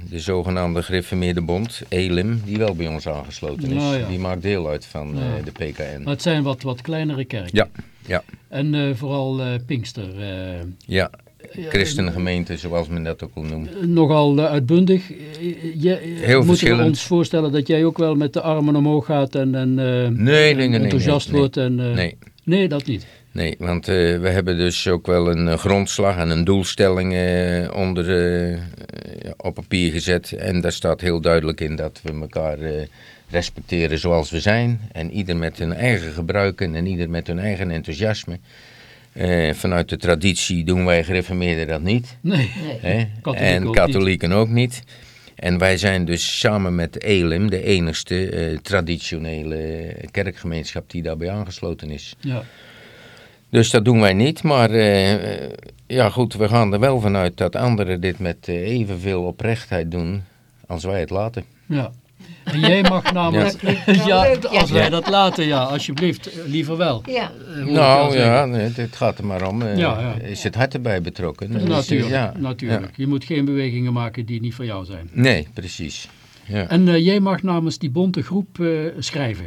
de zogenaamde gereformeerde bond, ELIM, die wel bij ons aangesloten is. Nou ja. Die maakt deel uit van Ja. de PKN. Maar het zijn wat, wat kleinere kerken. Ja, ja, En vooral Pinkster. ja. Christengemeente, zoals men dat ook al noemt. nogal eh, uitbundig. Eh, Je, Heel moeten we ons voorstellen dat jij ook wel met de armen omhoog gaat en, en eh, Nee, nee, nee, nee, enthousiast wordt. En, eh, Nee, nee, dat niet. nee want eh, we hebben dus ook wel een eh, grondslag en een doelstelling eh, onder, eh, eh, op papier gezet. En daar staat heel duidelijk in dat we elkaar eh, respecteren zoals we zijn. En ieder met hun eigen gebruiken en ieder met hun eigen enthousiasme. Eh, vanuit de traditie doen wij gereformeerden dat niet. Nee. Hè? Katholieken en ook katholieken ook niet. En wij zijn dus samen met ELIM de enigste eh, traditionele kerkgemeenschap die daarbij aangesloten is. Ja. Dus dat doen wij niet, maar eh, ja goed, we gaan er wel vanuit dat anderen dit met evenveel oprechtheid doen als wij het laten. ja. En jij mag namelijk... Ja, ja. als wij dat laten, ja, alsjeblieft. eh, Liever wel. Ja, eh, nou ja, nee, het gaat er maar om. eh, Ja, ja. Is het hart erbij betrokken? Dus, Natuurlijk, ja, natuurlijk. Je moet geen bewegingen maken die niet voor jou zijn. Nee, precies. Ja. En jij mag namens die bonte groep eh, schrijven.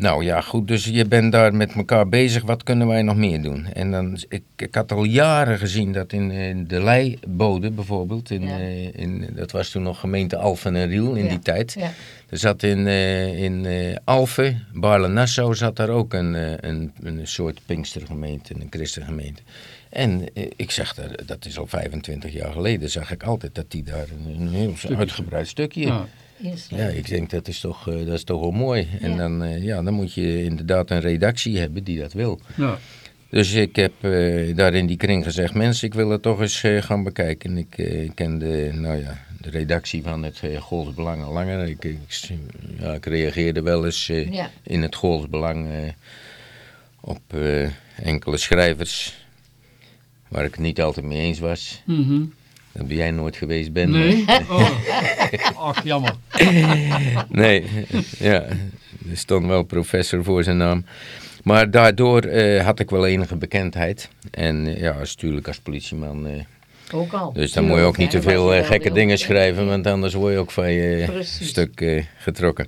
Nou ja, goed, dus je bent daar met elkaar bezig. Wat kunnen wij nog meer doen? En dan, ik, ik had al jaren gezien dat in, eh, de Leibode bijvoorbeeld, in, Ja. eh, in, dat was toen nog gemeente Alphen en Riel in Ja. die tijd. ja. Er zat in, eh, in eh, Alphen, Baarle-Nassau, zat daar ook een, eh, een, een soort Pinkstergemeente, een christengemeente. En ik zag daar, dat is al 25 jaar geleden, zag ik altijd dat die daar een, een heel uitgebreid stukje Ja. ja, ik denk dat is toch, eh, dat is toch wel mooi. En Ja. dan, eh, ja, dan moet je inderdaad een redactie hebben die dat wil. Ja. Dus ik heb eh, daar in die kring gezegd, mensen, ik wil het toch eens eh, gaan bekijken. Ik eh, ken de, nou ja, de redactie van het uh, Gools Belang al langer. Ik, ik, ja, ik reageerde wel eens eh, Ja. in het Gools Belang op eh, enkele schrijvers waar ik het niet altijd mee eens was. Mhm. Dat ben jij nooit geweest, Ben. Nee? Oh. Ach, jammer. Nee, ja, er stond wel professor voor zijn naam. Maar daardoor eh, had ik wel enige bekendheid. En eh, ja, als, natuurlijk als politieman. eh, Ook al. dus dan moet je ook niet te veel eh, gekke dingen schrijven, want anders word je ook van je Precies. stuk eh, getrokken.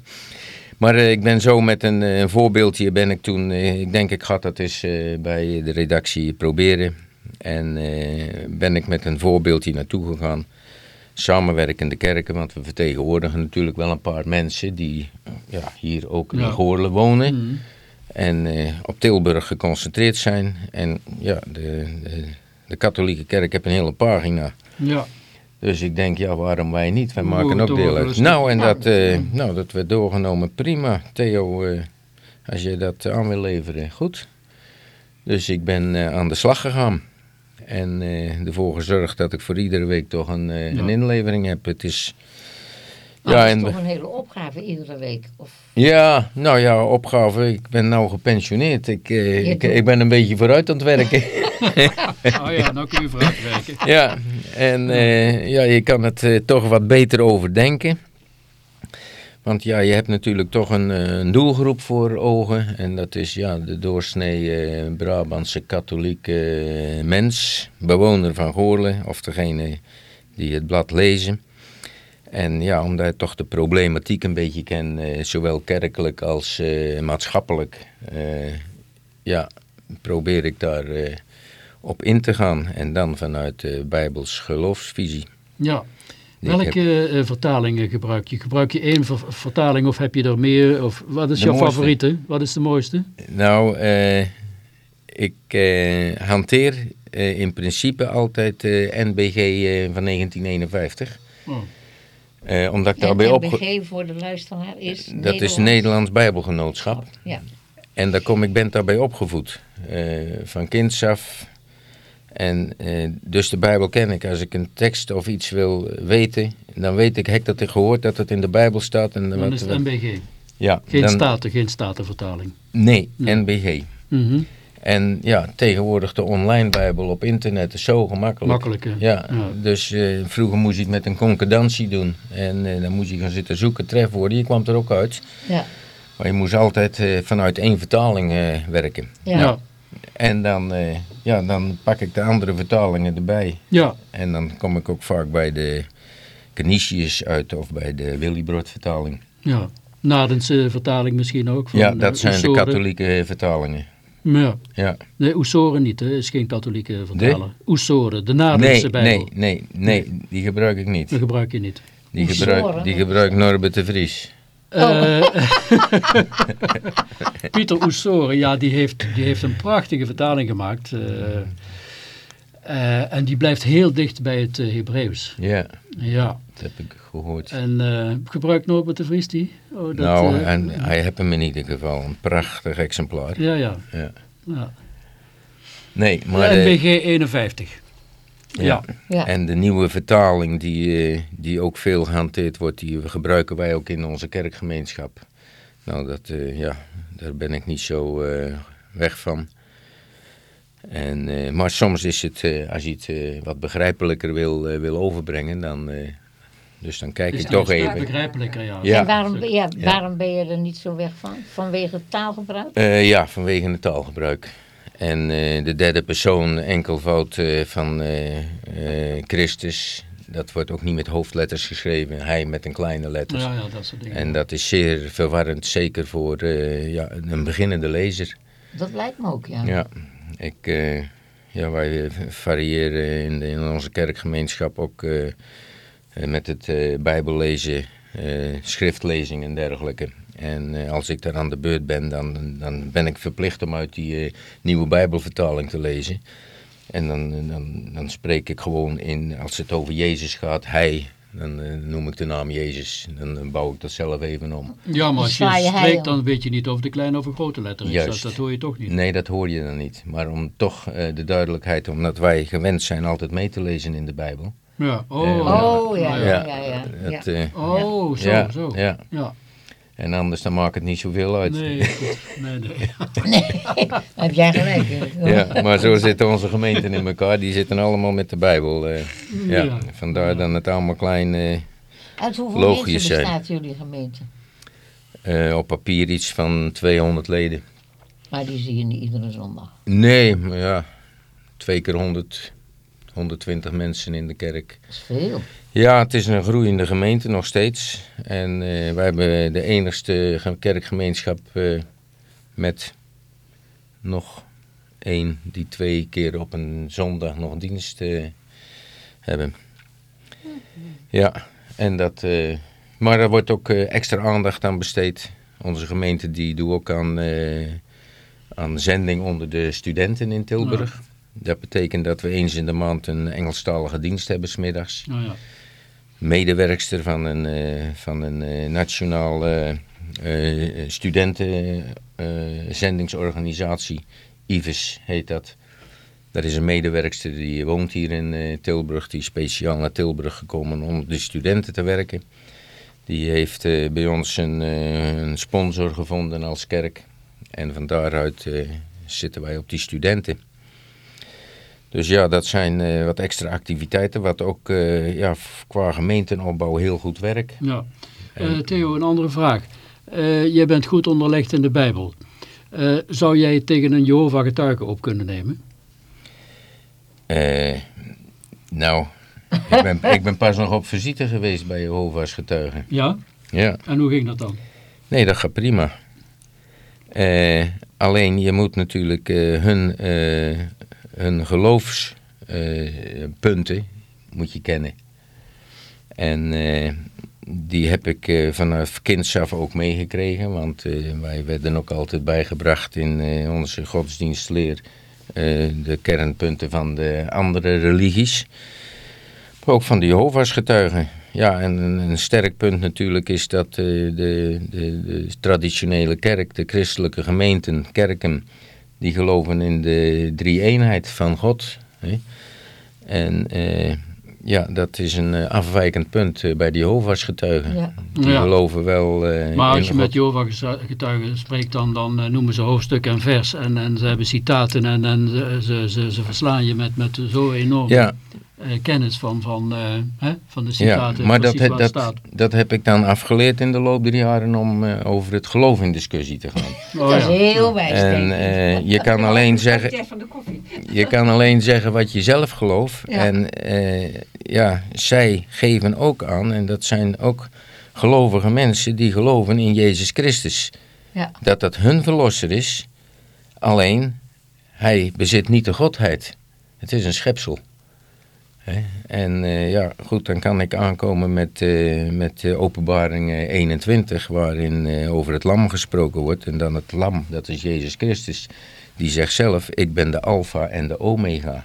Maar eh, ik ben zo met een, eh, een voorbeeldje ben ik toen, eh, ik denk ik ga dat eens eh, bij de redactie proberen. En eh, ben ik met een voorbeeldje naartoe gegaan. Samenwerkende kerken, want we vertegenwoordigen natuurlijk wel een paar mensen die ja, hier ook Ja. in Goorlen wonen. Mhm. En eh, op Tilburg geconcentreerd zijn. En ja, de, de, de katholieke kerk heeft een hele pagina. Ja. Dus ik denk, ja, waarom wij niet? Wij maken ook deel uit. Nou, en Ja, dat, eh, nou, dat werd doorgenomen. Prima, Theo, als je dat aan wil leveren, goed. Dus ik ben aan de slag gegaan. En eh, ervoor gezorgd dat ik voor iedere week toch een, eh, Ja. een inlevering heb. Het is... Maar ja, is en, toch een hele opgave iedere week. Of, ja, nou ja, opgave. Ik ben nou gepensioneerd. Ik, eh, ik, ben een beetje vooruit aan het werken. Oh ja, nou kun je vooruitwerken. ja, en eh, ja, je kan het eh, toch wat beter overdenken. Want ja, je hebt natuurlijk toch een, eh, een doelgroep voor ogen. En dat is ja, de doorsnee eh, Brabantse katholieke eh, mens, bewoner van Goorlen, of degene die het blad lezen. En ja, omdat ik toch de problematiek een beetje ken, eh, zowel kerkelijk als maatschappelijk, ja, probeer ik daar op in te gaan. En dan vanuit de Bijbels geloofsvisie. Ja. Welke eh, vertalingen gebruik je? Gebruik je één ver- vertaling of heb je er meer? Of wat is De jouw mooiste. favoriete? Wat is de mooiste? Nou, eh, ik eh, hanteer eh, in principe altijd eh, NBG eh, van 1951. Oh. Eh, omdat ik daarbij op... NBG voor de luisteraar is Dat Nederlands. is Nederlands Bijbelgenootschap. Ja. En daar kom ik ben daarbij opgevoed. eh, van kinds af. En eh, dus de Bijbel ken ik. Als ik een tekst of iets wil weten, dan weet ik, heb dat ik gehoord dat het in de Bijbel staat. En Dan wat- is het NBG. ja, Geen dan- staten, geen statenvertaling. Nee, Nee. NBG. Mhm. En ja, tegenwoordig de online Bijbel op internet is zo gemakkelijk. Makkelijk, hè? Ja, Ja. dus eh, vroeger moest je het met een concordantie doen. En eh, dan moest je gaan zitten zoeken, trefwoorden. Je kwam er ook uit. Ja. Maar je moest altijd eh, vanuit één vertaling eh, werken. Ja. Ja. En dan, eh, ja, dan pak ik de andere vertalingen erbij. Ja. En dan kom ik ook vaak bij de Canisius uit of bij de Willibrord vertaling. ja. Nadense vertaling misschien ook. Van, ja, eh, dat zijn de katholieke vertalingen. Ja. Ja. Nee, Oesoren niet, hè. is geen katholieke vertaler. Oesoren, de Nadense Nee, Bijbel. nee, nee, nee, die gebruik ik niet. Dat gebruik je niet. Die Oesoren, gebruikt die gebruikt Norbert de Vries. Eh, Pieter Oesoren, ja, die heeft, die heeft een prachtige vertaling gemaakt. eh, eh, en die blijft heel dicht bij het Hebreeuws. Ja, Ja. dat heb ik gehoord. En eh, gebruikt Norbert de Vries die? Oh, dat, nou, en hij heeft hem in ieder geval. Een prachtig exemplaar. Ja, ja. Ja. ja. Nee, maar... eh, NBG 51. Ja. Ja. En de nieuwe vertaling die, eh, die ook veel gehanteerd wordt, die gebruiken wij ook in onze kerkgemeenschap. Nou, dat, eh, ja, daar ben ik niet zo eh, weg van. En, eh, maar soms is het, eh, als je het wat begrijpelijker wil, wil overbrengen, dan, eh, dus dan kijk Is ik toch even. begrijpelijker, ja. Ja. En waarom, ben- ja, waarom ben je er niet zo weg van? Vanwege het taalgebruik? Eh, ja, vanwege het taalgebruik. En eh, de derde persoon, enkelvoud eh, van eh, Christus, dat wordt ook niet met hoofdletters geschreven. Hij met een kleine letters. Ja, ja, dat soort dingen. En dat is zeer verwarrend, zeker voor eh, ja, een beginnende lezer. Dat lijkt me ook, ja. Ja, ik, eh, ja wij variëren in, de- in onze kerkgemeenschap ook met het eh, bijbellezen, eh, schriftlezing en dergelijke. En eh, als ik daar aan de beurt ben, dan, dan ben ik verplicht om uit die eh, nieuwe bijbelvertaling te lezen. En dan, dan, dan spreek ik gewoon in, als het over Jezus gaat, hij, dan eh, noem ik de naam Jezus. Dan eh, bouw ik dat zelf even om. Ja, maar als je spreekt, dan weet je niet of de kleine of de grote letter is. Juist. Dat, dat hoor je toch niet. Nee, dat hoor je dan niet. Maar om toch eh, de duidelijkheid, omdat wij gewend zijn altijd mee te lezen in de Bijbel. Ja. Oh, Eh, Oh, ja, ja. ja, ja. ja, ja. Het, eh, Oh, zo, ja, zo. ja. En anders dan maakt het niet zoveel uit. Nee, goed. nee, nee. Daar heb jij gelijk in. Ja, maar zo zitten onze gemeenten in elkaar. Die zitten allemaal met de Bijbel. eh. ja. Ja. Vandaar dan het allemaal klein eh, Uit hoeveel Logisch mensen zijn. bestaat jullie gemeente? eh, op papier iets van 200 leden. Maar die zie je niet iedere zondag. Nee, maar ja, twee keer 100, 120 mensen in de kerk. Dat is veel. Ja, het is een groeiende gemeente nog steeds. En eh, wij hebben de enigste ge- kerkgemeenschap eh, met nog één die twee keer op een zondag nog dienst eh, hebben. Ja, en dat, eh, maar er wordt ook extra aandacht aan besteed. Onze gemeente die doet ook aan, eh, aan zending onder de studenten in Tilburg. Dat betekent dat we eens in de maand een Engelstalige dienst hebben, smiddags Nou ja. medewerkster van een, eh, van een eh, nationaal eh, studentenzendingsorganisatie, IVES heet dat. Er is een medewerkster die woont hier in Tilburg, die is speciaal naar Tilburg gekomen om de studenten te werken. Die heeft bij ons een, een sponsor gevonden als kerk. En van daaruit zitten wij op die studenten. Dus ja, dat zijn eh, wat extra activiteiten, wat ook eh, ja, qua gemeentenopbouw heel goed werkt. Ja. Eh, Theo, een andere vraag. Jij bent goed onderlegd in de Bijbel. Zou jij tegen een Jehovah getuige op kunnen nemen? Nou, ik ben, ik ben pas nog op visite geweest bij Jehovah's getuigen. Ja? Ja, En hoe ging dat dan? nee, dat gaat prima. Alleen je moet natuurlijk hun, hun geloofspunten moet je kennen. En eh, die heb ik eh, vanaf kinds af ook meegekregen, want eh, wij werden ook altijd bijgebracht in eh, onze godsdienstleer eh, de kernpunten van de andere religies. Maar ook van de Jehovah's getuigen. Ja, en een, sterk punt natuurlijk is dat eh, de, de, de traditionele kerk, de christelijke gemeenten, kerken, die geloven in de drie-eenheid van God. Hè? En eh, ja, dat is een eh, afwijkend punt eh, bij de Jehovah's getuigen. Ja. Die Ja. geloven wel eh, Maar als je God. met Jehovah getuigen spreekt, dan, dan noemen ze hoofdstuk en vers. En, en ze hebben citaten en, en ze, ze, ze, ze verslaan je met, met zo enorm Ja, kennis van, van, eh, hè, van de ja, citaten. maar dat, he- dat, heb ik dan afgeleerd in de loop der jaren om eh, over het geloof in discussie te gaan. Oh, dat is ja. heel wijs, denk En ik. eh, je kan alleen zeggen, van de koffie. je kan alleen zeggen wat je zelf gelooft. Ja. En eh, ja, zij geven ook aan, en dat zijn ook gelovige mensen die geloven in Jezus Christus. Ja. Dat dat hun verlosser is. Alleen, hij bezit niet de godheid. Het is een schepsel. En eh, ja, goed, dan kan ik aankomen met, eh, met eh, openbaring eh, 21, waarin over het lam gesproken wordt. En dan het lam, dat is Jezus Christus, die zegt zelf, ik ben de alfa en de omega.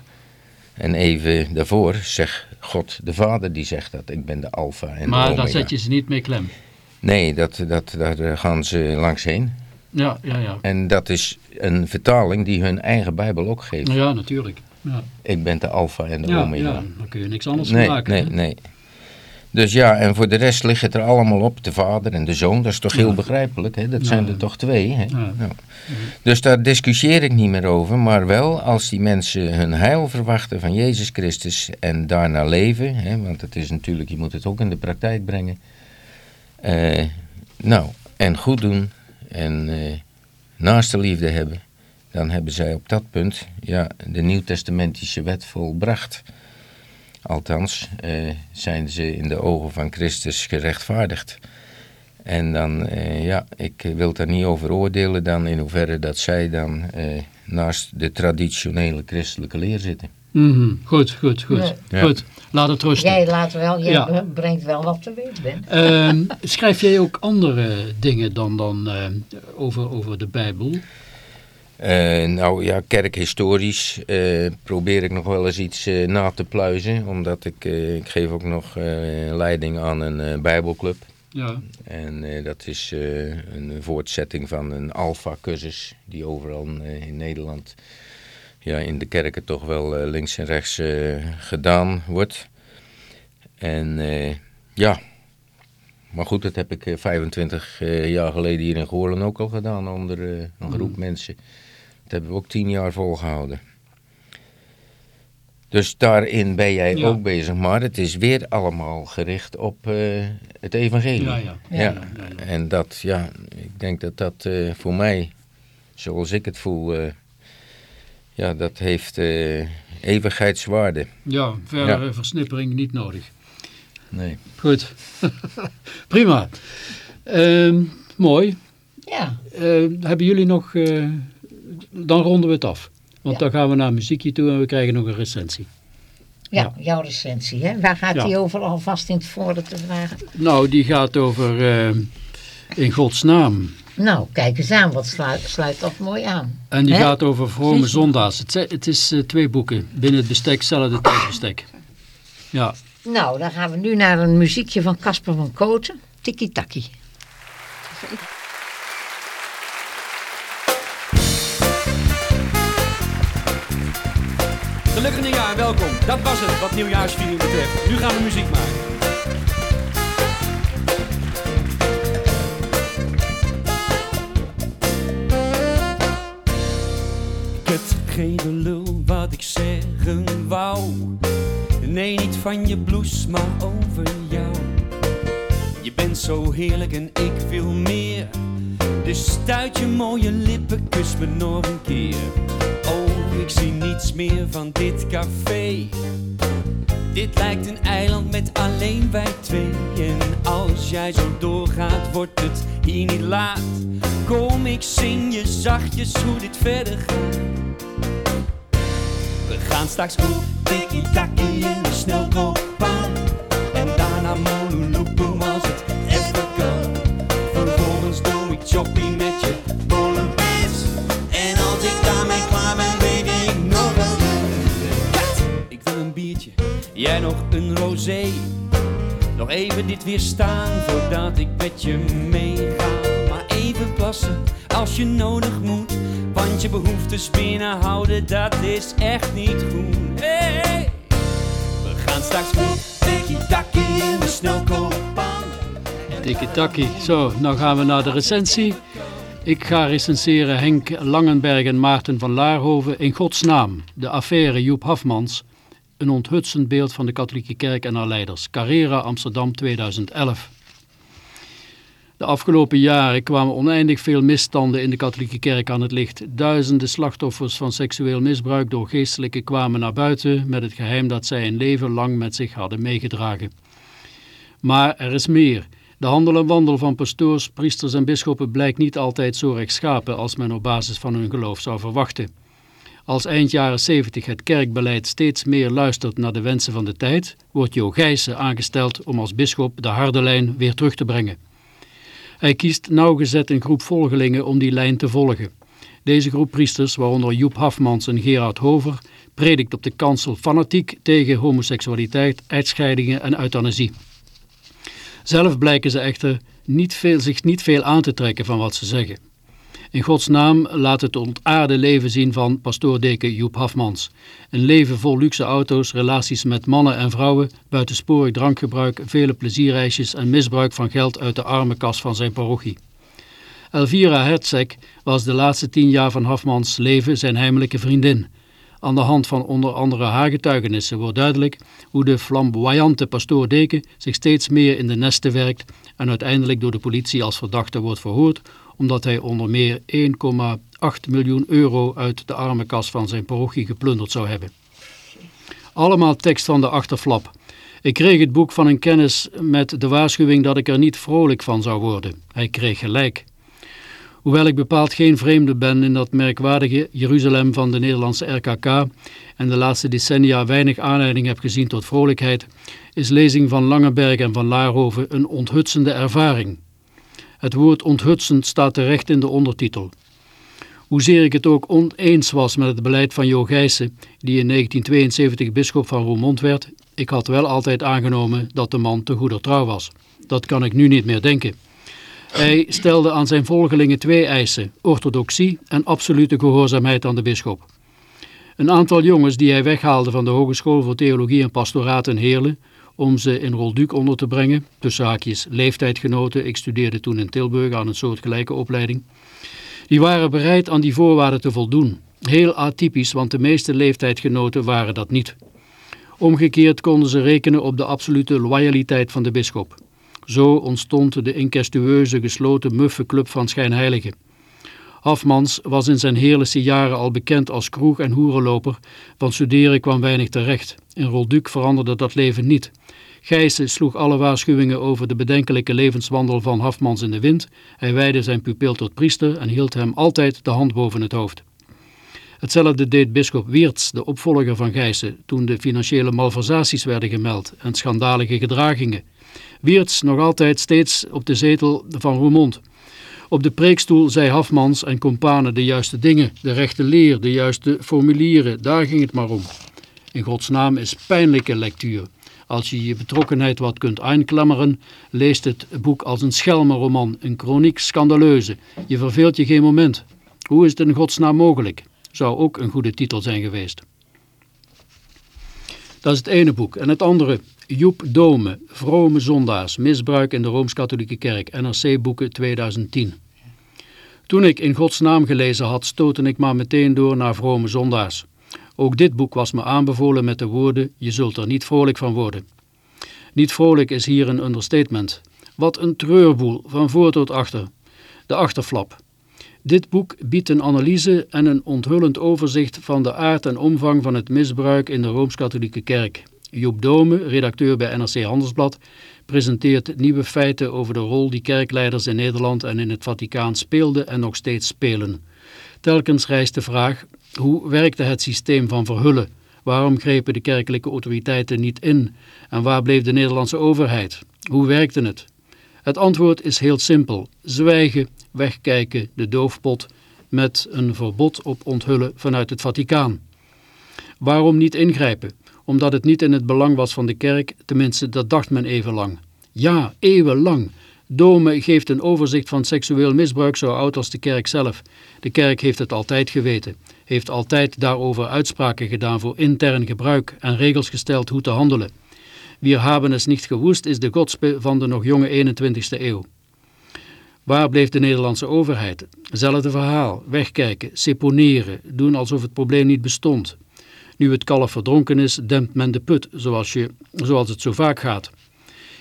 En even daarvoor zegt God de Vader, die zegt dat, ik ben de alfa en de Maar omega. daar zet je ze niet mee klem. Nee, dat, dat, daar gaan ze langs heen. Ja, ja, ja. En dat is een vertaling die hun eigen Bijbel ook geeft. Ja, natuurlijk. Ja, Ik ben de alfa en de ja, omega. ja, dan kun je niks anders Nee, maken. nee, hè? nee. Dus ja, en voor de rest ligt het er allemaal op. De vader en de zoon, dat is toch heel Ja. begrijpelijk. Hè? Dat Ja. zijn er toch twee. Hè? Ja. Dus daar discussieer ik niet meer over. Maar wel als die mensen hun heil verwachten van Jezus Christus en daarna leven. Hè? Want het is natuurlijk, je moet het ook in de praktijk brengen. Eh, nou, en goed doen en eh naaste liefde hebben. Dan hebben zij op dat punt ja, de nieuwtestamentische wet volbracht. Althans, eh, zijn ze in de ogen van Christus gerechtvaardigd. En dan, eh, ja, ik wil daar niet over oordelen dan in hoeverre dat zij dan eh, naast de traditionele christelijke leer zitten. Mhm, Goed, goed, goed. Nee. Goed. Laat het rusten. Jij laat wel, jij Ja. brengt wel wat te weten, Ben. Ehm, schrijf jij ook andere dingen dan, dan eh, over, over de Bijbel? Eh, nou ja, kerkhistorisch eh, probeer ik nog wel eens iets eh, na te pluizen. Omdat ik, ik geef ook nog leiding aan een bijbelclub. Ja. En dat is een voortzetting van een alfa-cursus die overal in Nederland ja, in de kerken toch wel links en rechts gedaan wordt. En ja, maar goed, dat heb ik eh, 25 eh, jaar geleden hier in Goorlen ook al gedaan onder eh, een groep mensen. Dat hebben we ook tien jaar volgehouden. Dus daarin ben jij Ja. ook bezig, maar het is weer allemaal gericht op eh, het evangelie. Ja, ja. Ja. ja, ja. En dat, ja, ik denk dat dat eh, voor mij, zoals ik het voel, eh, ja, dat heeft eh, eeuwigheidswaarde. Ja, verdere Ja. versnippering niet nodig. Nee. Goed. Prima. Ehm, mooi. Ja, Eh, hebben jullie nog... eh, dan ronden we het af. Want Ja. dan gaan we naar muziekje toe en we krijgen nog een recensie. ja, Ja. jouw recensie, hè? Waar gaat Ja. die over alvast in het voordeel te vragen? Nou, die gaat over eh, In Gods naam. Nou, kijk eens aan, wat sluit, sluit dat mooi aan. En die Hè? gaat over vrome zondaars. Het, het is eh, twee boeken. Binnen het bestek, hetzelfde tijdsbestek. Ja. Nou, dan gaan we nu naar een muziekje van Casper van Koten. Tiki Taki. Gelukkig nieuwjaar welkom. Dat was het wat nieuwjaarsviering betreft. Nu gaan we muziek maken. Ik het geen lul wat ik zeggen wou. Nee, niet van je bloes, maar over jou. Je bent zo heerlijk en ik wil meer. Dus stuit je mooie lippen, kus me nog een keer. Oh, ik zie niets meer van dit café. Dit lijkt een eiland met alleen wij twee. En als jij zo doorgaat, wordt het hier niet laat. Kom, ik zing je zachtjes hoe dit verder gaat. We gaan straks goed tikkie-takkie in de snelkoopbaan. En daarna monoloopen als het even kan. Vervolgens doe ik choppie met je bolognese. En als ik daarmee klaar ben, weet ik nog wel. Kat! Ik wil een biertje, jij nog een rosé. Nog even dit weer staan voordat ik met je meega. Maar even plassen als je nodig moet. Want je behoeftes binnenhouden, dat is echt niet goed. Hey, gaan in de. Tiki-taki. Zo, nou gaan we naar de recensie. Ik ga recenseren Henk Langenberg en Maarten van Laarhoven in Gods naam. De affaire Joep Hafmans. Een onthutsend beeld van de katholieke kerk en haar leiders. Carrera Amsterdam 2011. De afgelopen jaren kwamen oneindig veel misstanden in de katholieke kerk aan het licht. Duizenden slachtoffers van seksueel misbruik door geestelijken kwamen naar buiten met het geheim dat zij een leven lang met zich hadden meegedragen. Maar er is meer. De handel en wandel van pastoors, priesters en bisschoppen blijkt niet altijd zo rechtschapen als men op basis van hun geloof zou verwachten. Als eind jaren 70 het kerkbeleid steeds meer luistert naar de wensen van de tijd, wordt Jo Gijssen aangesteld om als bisschop de harde lijn weer terug te brengen. Hij kiest nauwgezet een groep volgelingen om die lijn te volgen. Deze groep priesters, waaronder Joep Hafmans en Gerard Hover, predikt op de kansel fanatiek tegen homoseksualiteit, echtscheidingen en euthanasie. Zelf blijken ze echter niet veel, zich niet veel aan te trekken van wat ze zeggen. In Gods naam laat het ontaarde leven zien van pastoordeken Joep Hafmans. Een leven vol luxe auto's, relaties met mannen en vrouwen, buitensporig drankgebruik, vele plezierreisjes en misbruik van geld uit de arme kas van zijn parochie. Elvira Herzeg was de laatste tien jaar van Hafmans leven zijn heimelijke vriendin. Aan de hand van onder andere haar getuigenissen wordt duidelijk hoe de flamboyante pastoor Deken zich steeds meer in de nesten werkt en uiteindelijk door de politie als verdachte wordt verhoord omdat hij onder meer 1,8 miljoen euro uit de arme kas van zijn parochie geplunderd zou hebben. Allemaal tekst van de achterflap. Ik kreeg het boek van een kennis met de waarschuwing dat ik er niet vrolijk van zou worden. Hij kreeg gelijk. Hoewel ik bepaald geen vreemde ben in dat merkwaardige Jeruzalem van de Nederlandse RKK en de laatste decennia weinig aanleiding heb gezien tot vrolijkheid, is lezing van Langenberg en van Laarhoven een onthutsende ervaring. Het woord onthutsend staat terecht in de ondertitel. Hoezeer ik het ook oneens was met het beleid van Jo Gijssen, die in 1972 bisschop van Roermond werd, ik had wel altijd aangenomen dat de man te goeder trouw was. Dat kan ik nu niet meer denken. Hij stelde aan zijn volgelingen twee eisen, orthodoxie en absolute gehoorzaamheid aan de bisschop. Een aantal jongens die hij weghaalde van de Hogeschool voor Theologie en Pastoraat in Heerlen, om ze in Rolduc onder te brengen, tussen haakjes leeftijdgenoten, ik studeerde toen in Tilburg aan een soortgelijke opleiding, die waren bereid aan die voorwaarden te voldoen. Heel atypisch, want de meeste leeftijdgenoten waren dat niet. Omgekeerd konden ze rekenen op de absolute loyaliteit van de bisschop. Zo ontstond de incestueuze gesloten muffe club van schijnheiligen. Hafmans was in zijn heerlijkste jaren al bekend als kroeg- en hoerenloper, van studeren kwam weinig terecht. In Rolduc veranderde dat leven niet. Gijssen sloeg alle waarschuwingen over de bedenkelijke levenswandel van Hafmans in de wind. Hij wijde zijn pupil tot priester en hield hem altijd de hand boven het hoofd. Hetzelfde deed bisschop Wiertz, de opvolger van Gijssen, toen de financiële malversaties werden gemeld en schandalige gedragingen. Wiertz nog altijd steeds op de zetel van Roermond. Op de preekstoel zei Hafmans en companen de juiste dingen, de rechte leer, de juiste formulieren, daar ging het maar om. In Gods naam is pijnlijke lectuur. Als je je betrokkenheid wat kunt aanklammeren, leest het boek als een schelmenroman, een chroniek scandaleuze. Je verveelt je geen moment. Hoe is het in Gods naam mogelijk? Zou ook een goede titel zijn geweest. Dat is het ene boek. En het andere, Joep Dome, Vrome Zondaars, Misbruik in de Rooms-Katholieke Kerk, NRC Boeken 2010. Toen ik in Gods naam gelezen had, stootte ik maar meteen door naar Vrome Zondaars. Ook dit boek was me aanbevolen met de woorden, je zult er niet vrolijk van worden. Niet vrolijk is hier een understatement. Wat een treurboel, van voor tot achter. De achterflap. Dit boek biedt een analyse en een onthullend overzicht van de aard en omvang van het misbruik in de Rooms-Katholieke Kerk. Joep Dome, redacteur bij NRC Handelsblad, presenteert nieuwe feiten over de rol die kerkleiders in Nederland en in het Vaticaan speelden en nog steeds spelen. Telkens rijst de vraag, hoe werkte het systeem van verhullen? Waarom grepen de kerkelijke autoriteiten niet in? En waar bleef de Nederlandse overheid? Hoe werkte het? Het antwoord is heel simpel. Zwijgen, wegkijken, de doofpot, met een verbod op onthullen vanuit het Vaticaan. Waarom niet ingrijpen? Omdat het niet in het belang was van de kerk, tenminste dat dacht men even lang. Ja, eeuwenlang. Dome geeft een overzicht van seksueel misbruik zo oud als de kerk zelf. De kerk heeft het altijd geweten, heeft altijd daarover uitspraken gedaan voor intern gebruik en regels gesteld hoe te handelen. Wir haben es niet gewoest is de godspe van de nog jonge 21ste eeuw. Waar bleef de Nederlandse overheid? Zelfde verhaal, wegkijken, seponeren, doen alsof het probleem niet bestond. Nu het kalf verdronken is, dempt men de put, zoals, je, zoals het zo vaak gaat.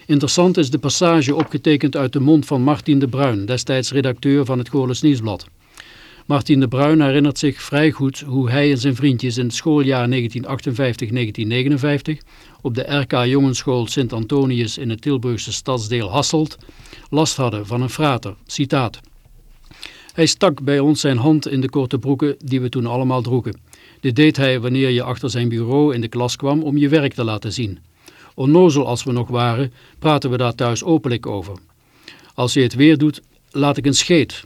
Interessant is de passage opgetekend uit de mond van Martin de Bruin, destijds redacteur van het Goorles Nieuwsblad. Martin de Bruin herinnert zich vrij goed hoe hij en zijn vriendjes in het schooljaar 1958-1959 op de RK Jongensschool Sint Antonius in het Tilburgse stadsdeel Hasselt last hadden van een frater. Citaat. Hij stak bij ons zijn hand in de korte broeken die we toen allemaal droegen. Dit deed hij wanneer je achter zijn bureau in de klas kwam om je werk te laten zien. Onnozel als we nog waren, praten we daar thuis openlijk over. Als je het weer doet, laat ik een scheet.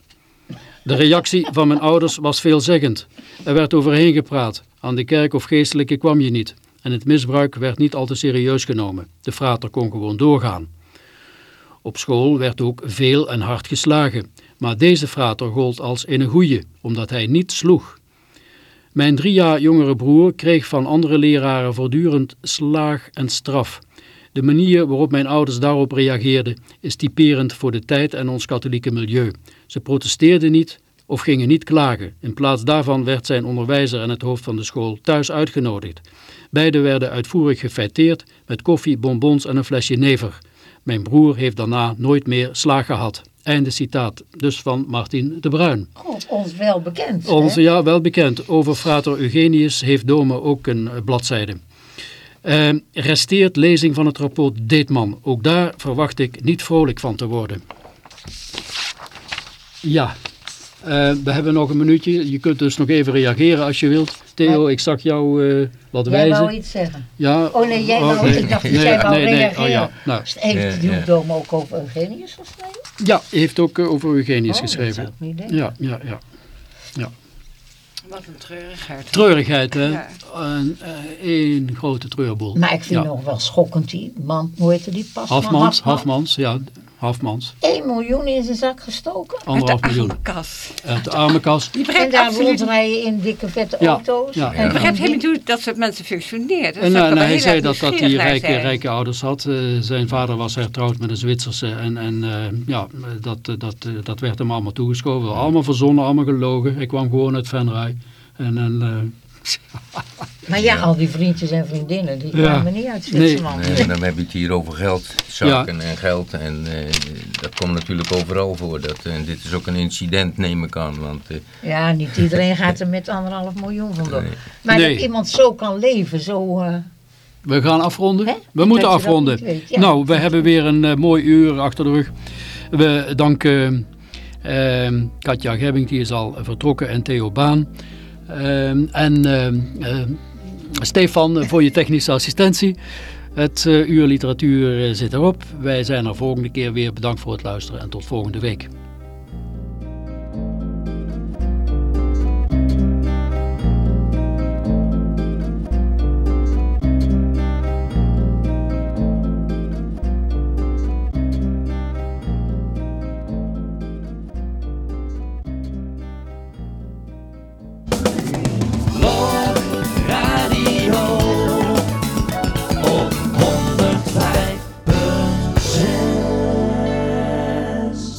De reactie van mijn ouders was veelzeggend. Er werd overheen gepraat. Aan de kerk of geestelijke kwam je niet. En het misbruik werd niet al te serieus genomen. De frater kon gewoon doorgaan. Op school werd ook veel en hard geslagen. Maar deze frater gold als een goeie, omdat hij niet sloeg. Mijn drie jaar jongere broer kreeg van andere leraren voortdurend slaag en straf. De manier waarop mijn ouders daarop reageerden is typerend voor de tijd en ons katholieke milieu. Ze protesteerden niet of gingen niet klagen. In plaats daarvan werd zijn onderwijzer en het hoofd van de school thuis uitgenodigd. Beiden werden uitvoerig gefeiteerd met koffie, bonbons en een flesje never. Mijn broer heeft daarna nooit meer slaag gehad. Einde citaat, dus van Martin de Bruin. Oh, ons wel bekend. Onze, ja, wel bekend. Over frater Eugenius heeft Dome ook een eh, bladzijde. Eh, resteert lezing van het rapport Deetman. Ook daar verwacht ik niet vrolijk van te worden. Ja, eh, we hebben nog een minuutje. Je kunt dus nog even reageren als je wilt. Theo, ik zag jou eh, wat Jij wijzen. wou iets zeggen. Ja, Oh nee, jij oh, wou, nee. ik dacht dat Nee, jij wou nee, nee. reageren. Oh, ja. Nou, Heeft Ja, ja, ja. Dome ook over Eugenius geschreven? ja, hij heeft ook eh, over Eugenius Oh, dat geschreven. zou ik niet denken. Ja, ja, ja. Wat een treurigheid. Treurigheid, hè? Ja. Een, eh, één grote treurboel. Maar ik vind Ja. nog wel schokkend die man, hoe heette die pas? Hafmans, Hafmans, ja, Hafmans. 1 miljoen in zijn zak gestoken. Anderhalf miljoen. Kas. Uit de armenkas. Die En begrijpt daar absoluut niet. rondrijden in dikke vette Ja, auto's. ja. En Ik begrijp helemaal niet dat soort mensen functioneert. En, eh, ik wel hij zei dat, dat hij rijke, rijke ouders had. Eh, zijn vader was hertrouwd met een Zwitserse. En, en eh, ja, dat, dat, dat werd hem allemaal toegeschoven. Allemaal verzonnen, allemaal gelogen. Hij kwam gewoon uit Venray. En, en eh, Maar ja, al die vriendjes en vriendinnen, die Ja. kwamen niet uit Zwitserland. Nee, maar dan heb je het hier over geld, zaken en geld. En eh, dat komt natuurlijk overal voor. Dat, eh, dit is ook een incident, neem ik aan. Want eh, Ja, niet iedereen gaat er met anderhalf miljoen vandoor. Nee. Maar Nee. dat iemand zo kan leven, zo... eh, we gaan afronden. Hè? We moeten afronden. niet weet, ja. Nou, we hebben weer een mooi uur achter de rug. We danken Katja Gebbing, die is al vertrokken, en Theo Baan. Eh, en eh, eh, Stefan voor je technische assistentie. Het eh, uur literatuur eh, zit erop. Wij zijn er volgende keer weer. Bedankt voor het luisteren en tot volgende week.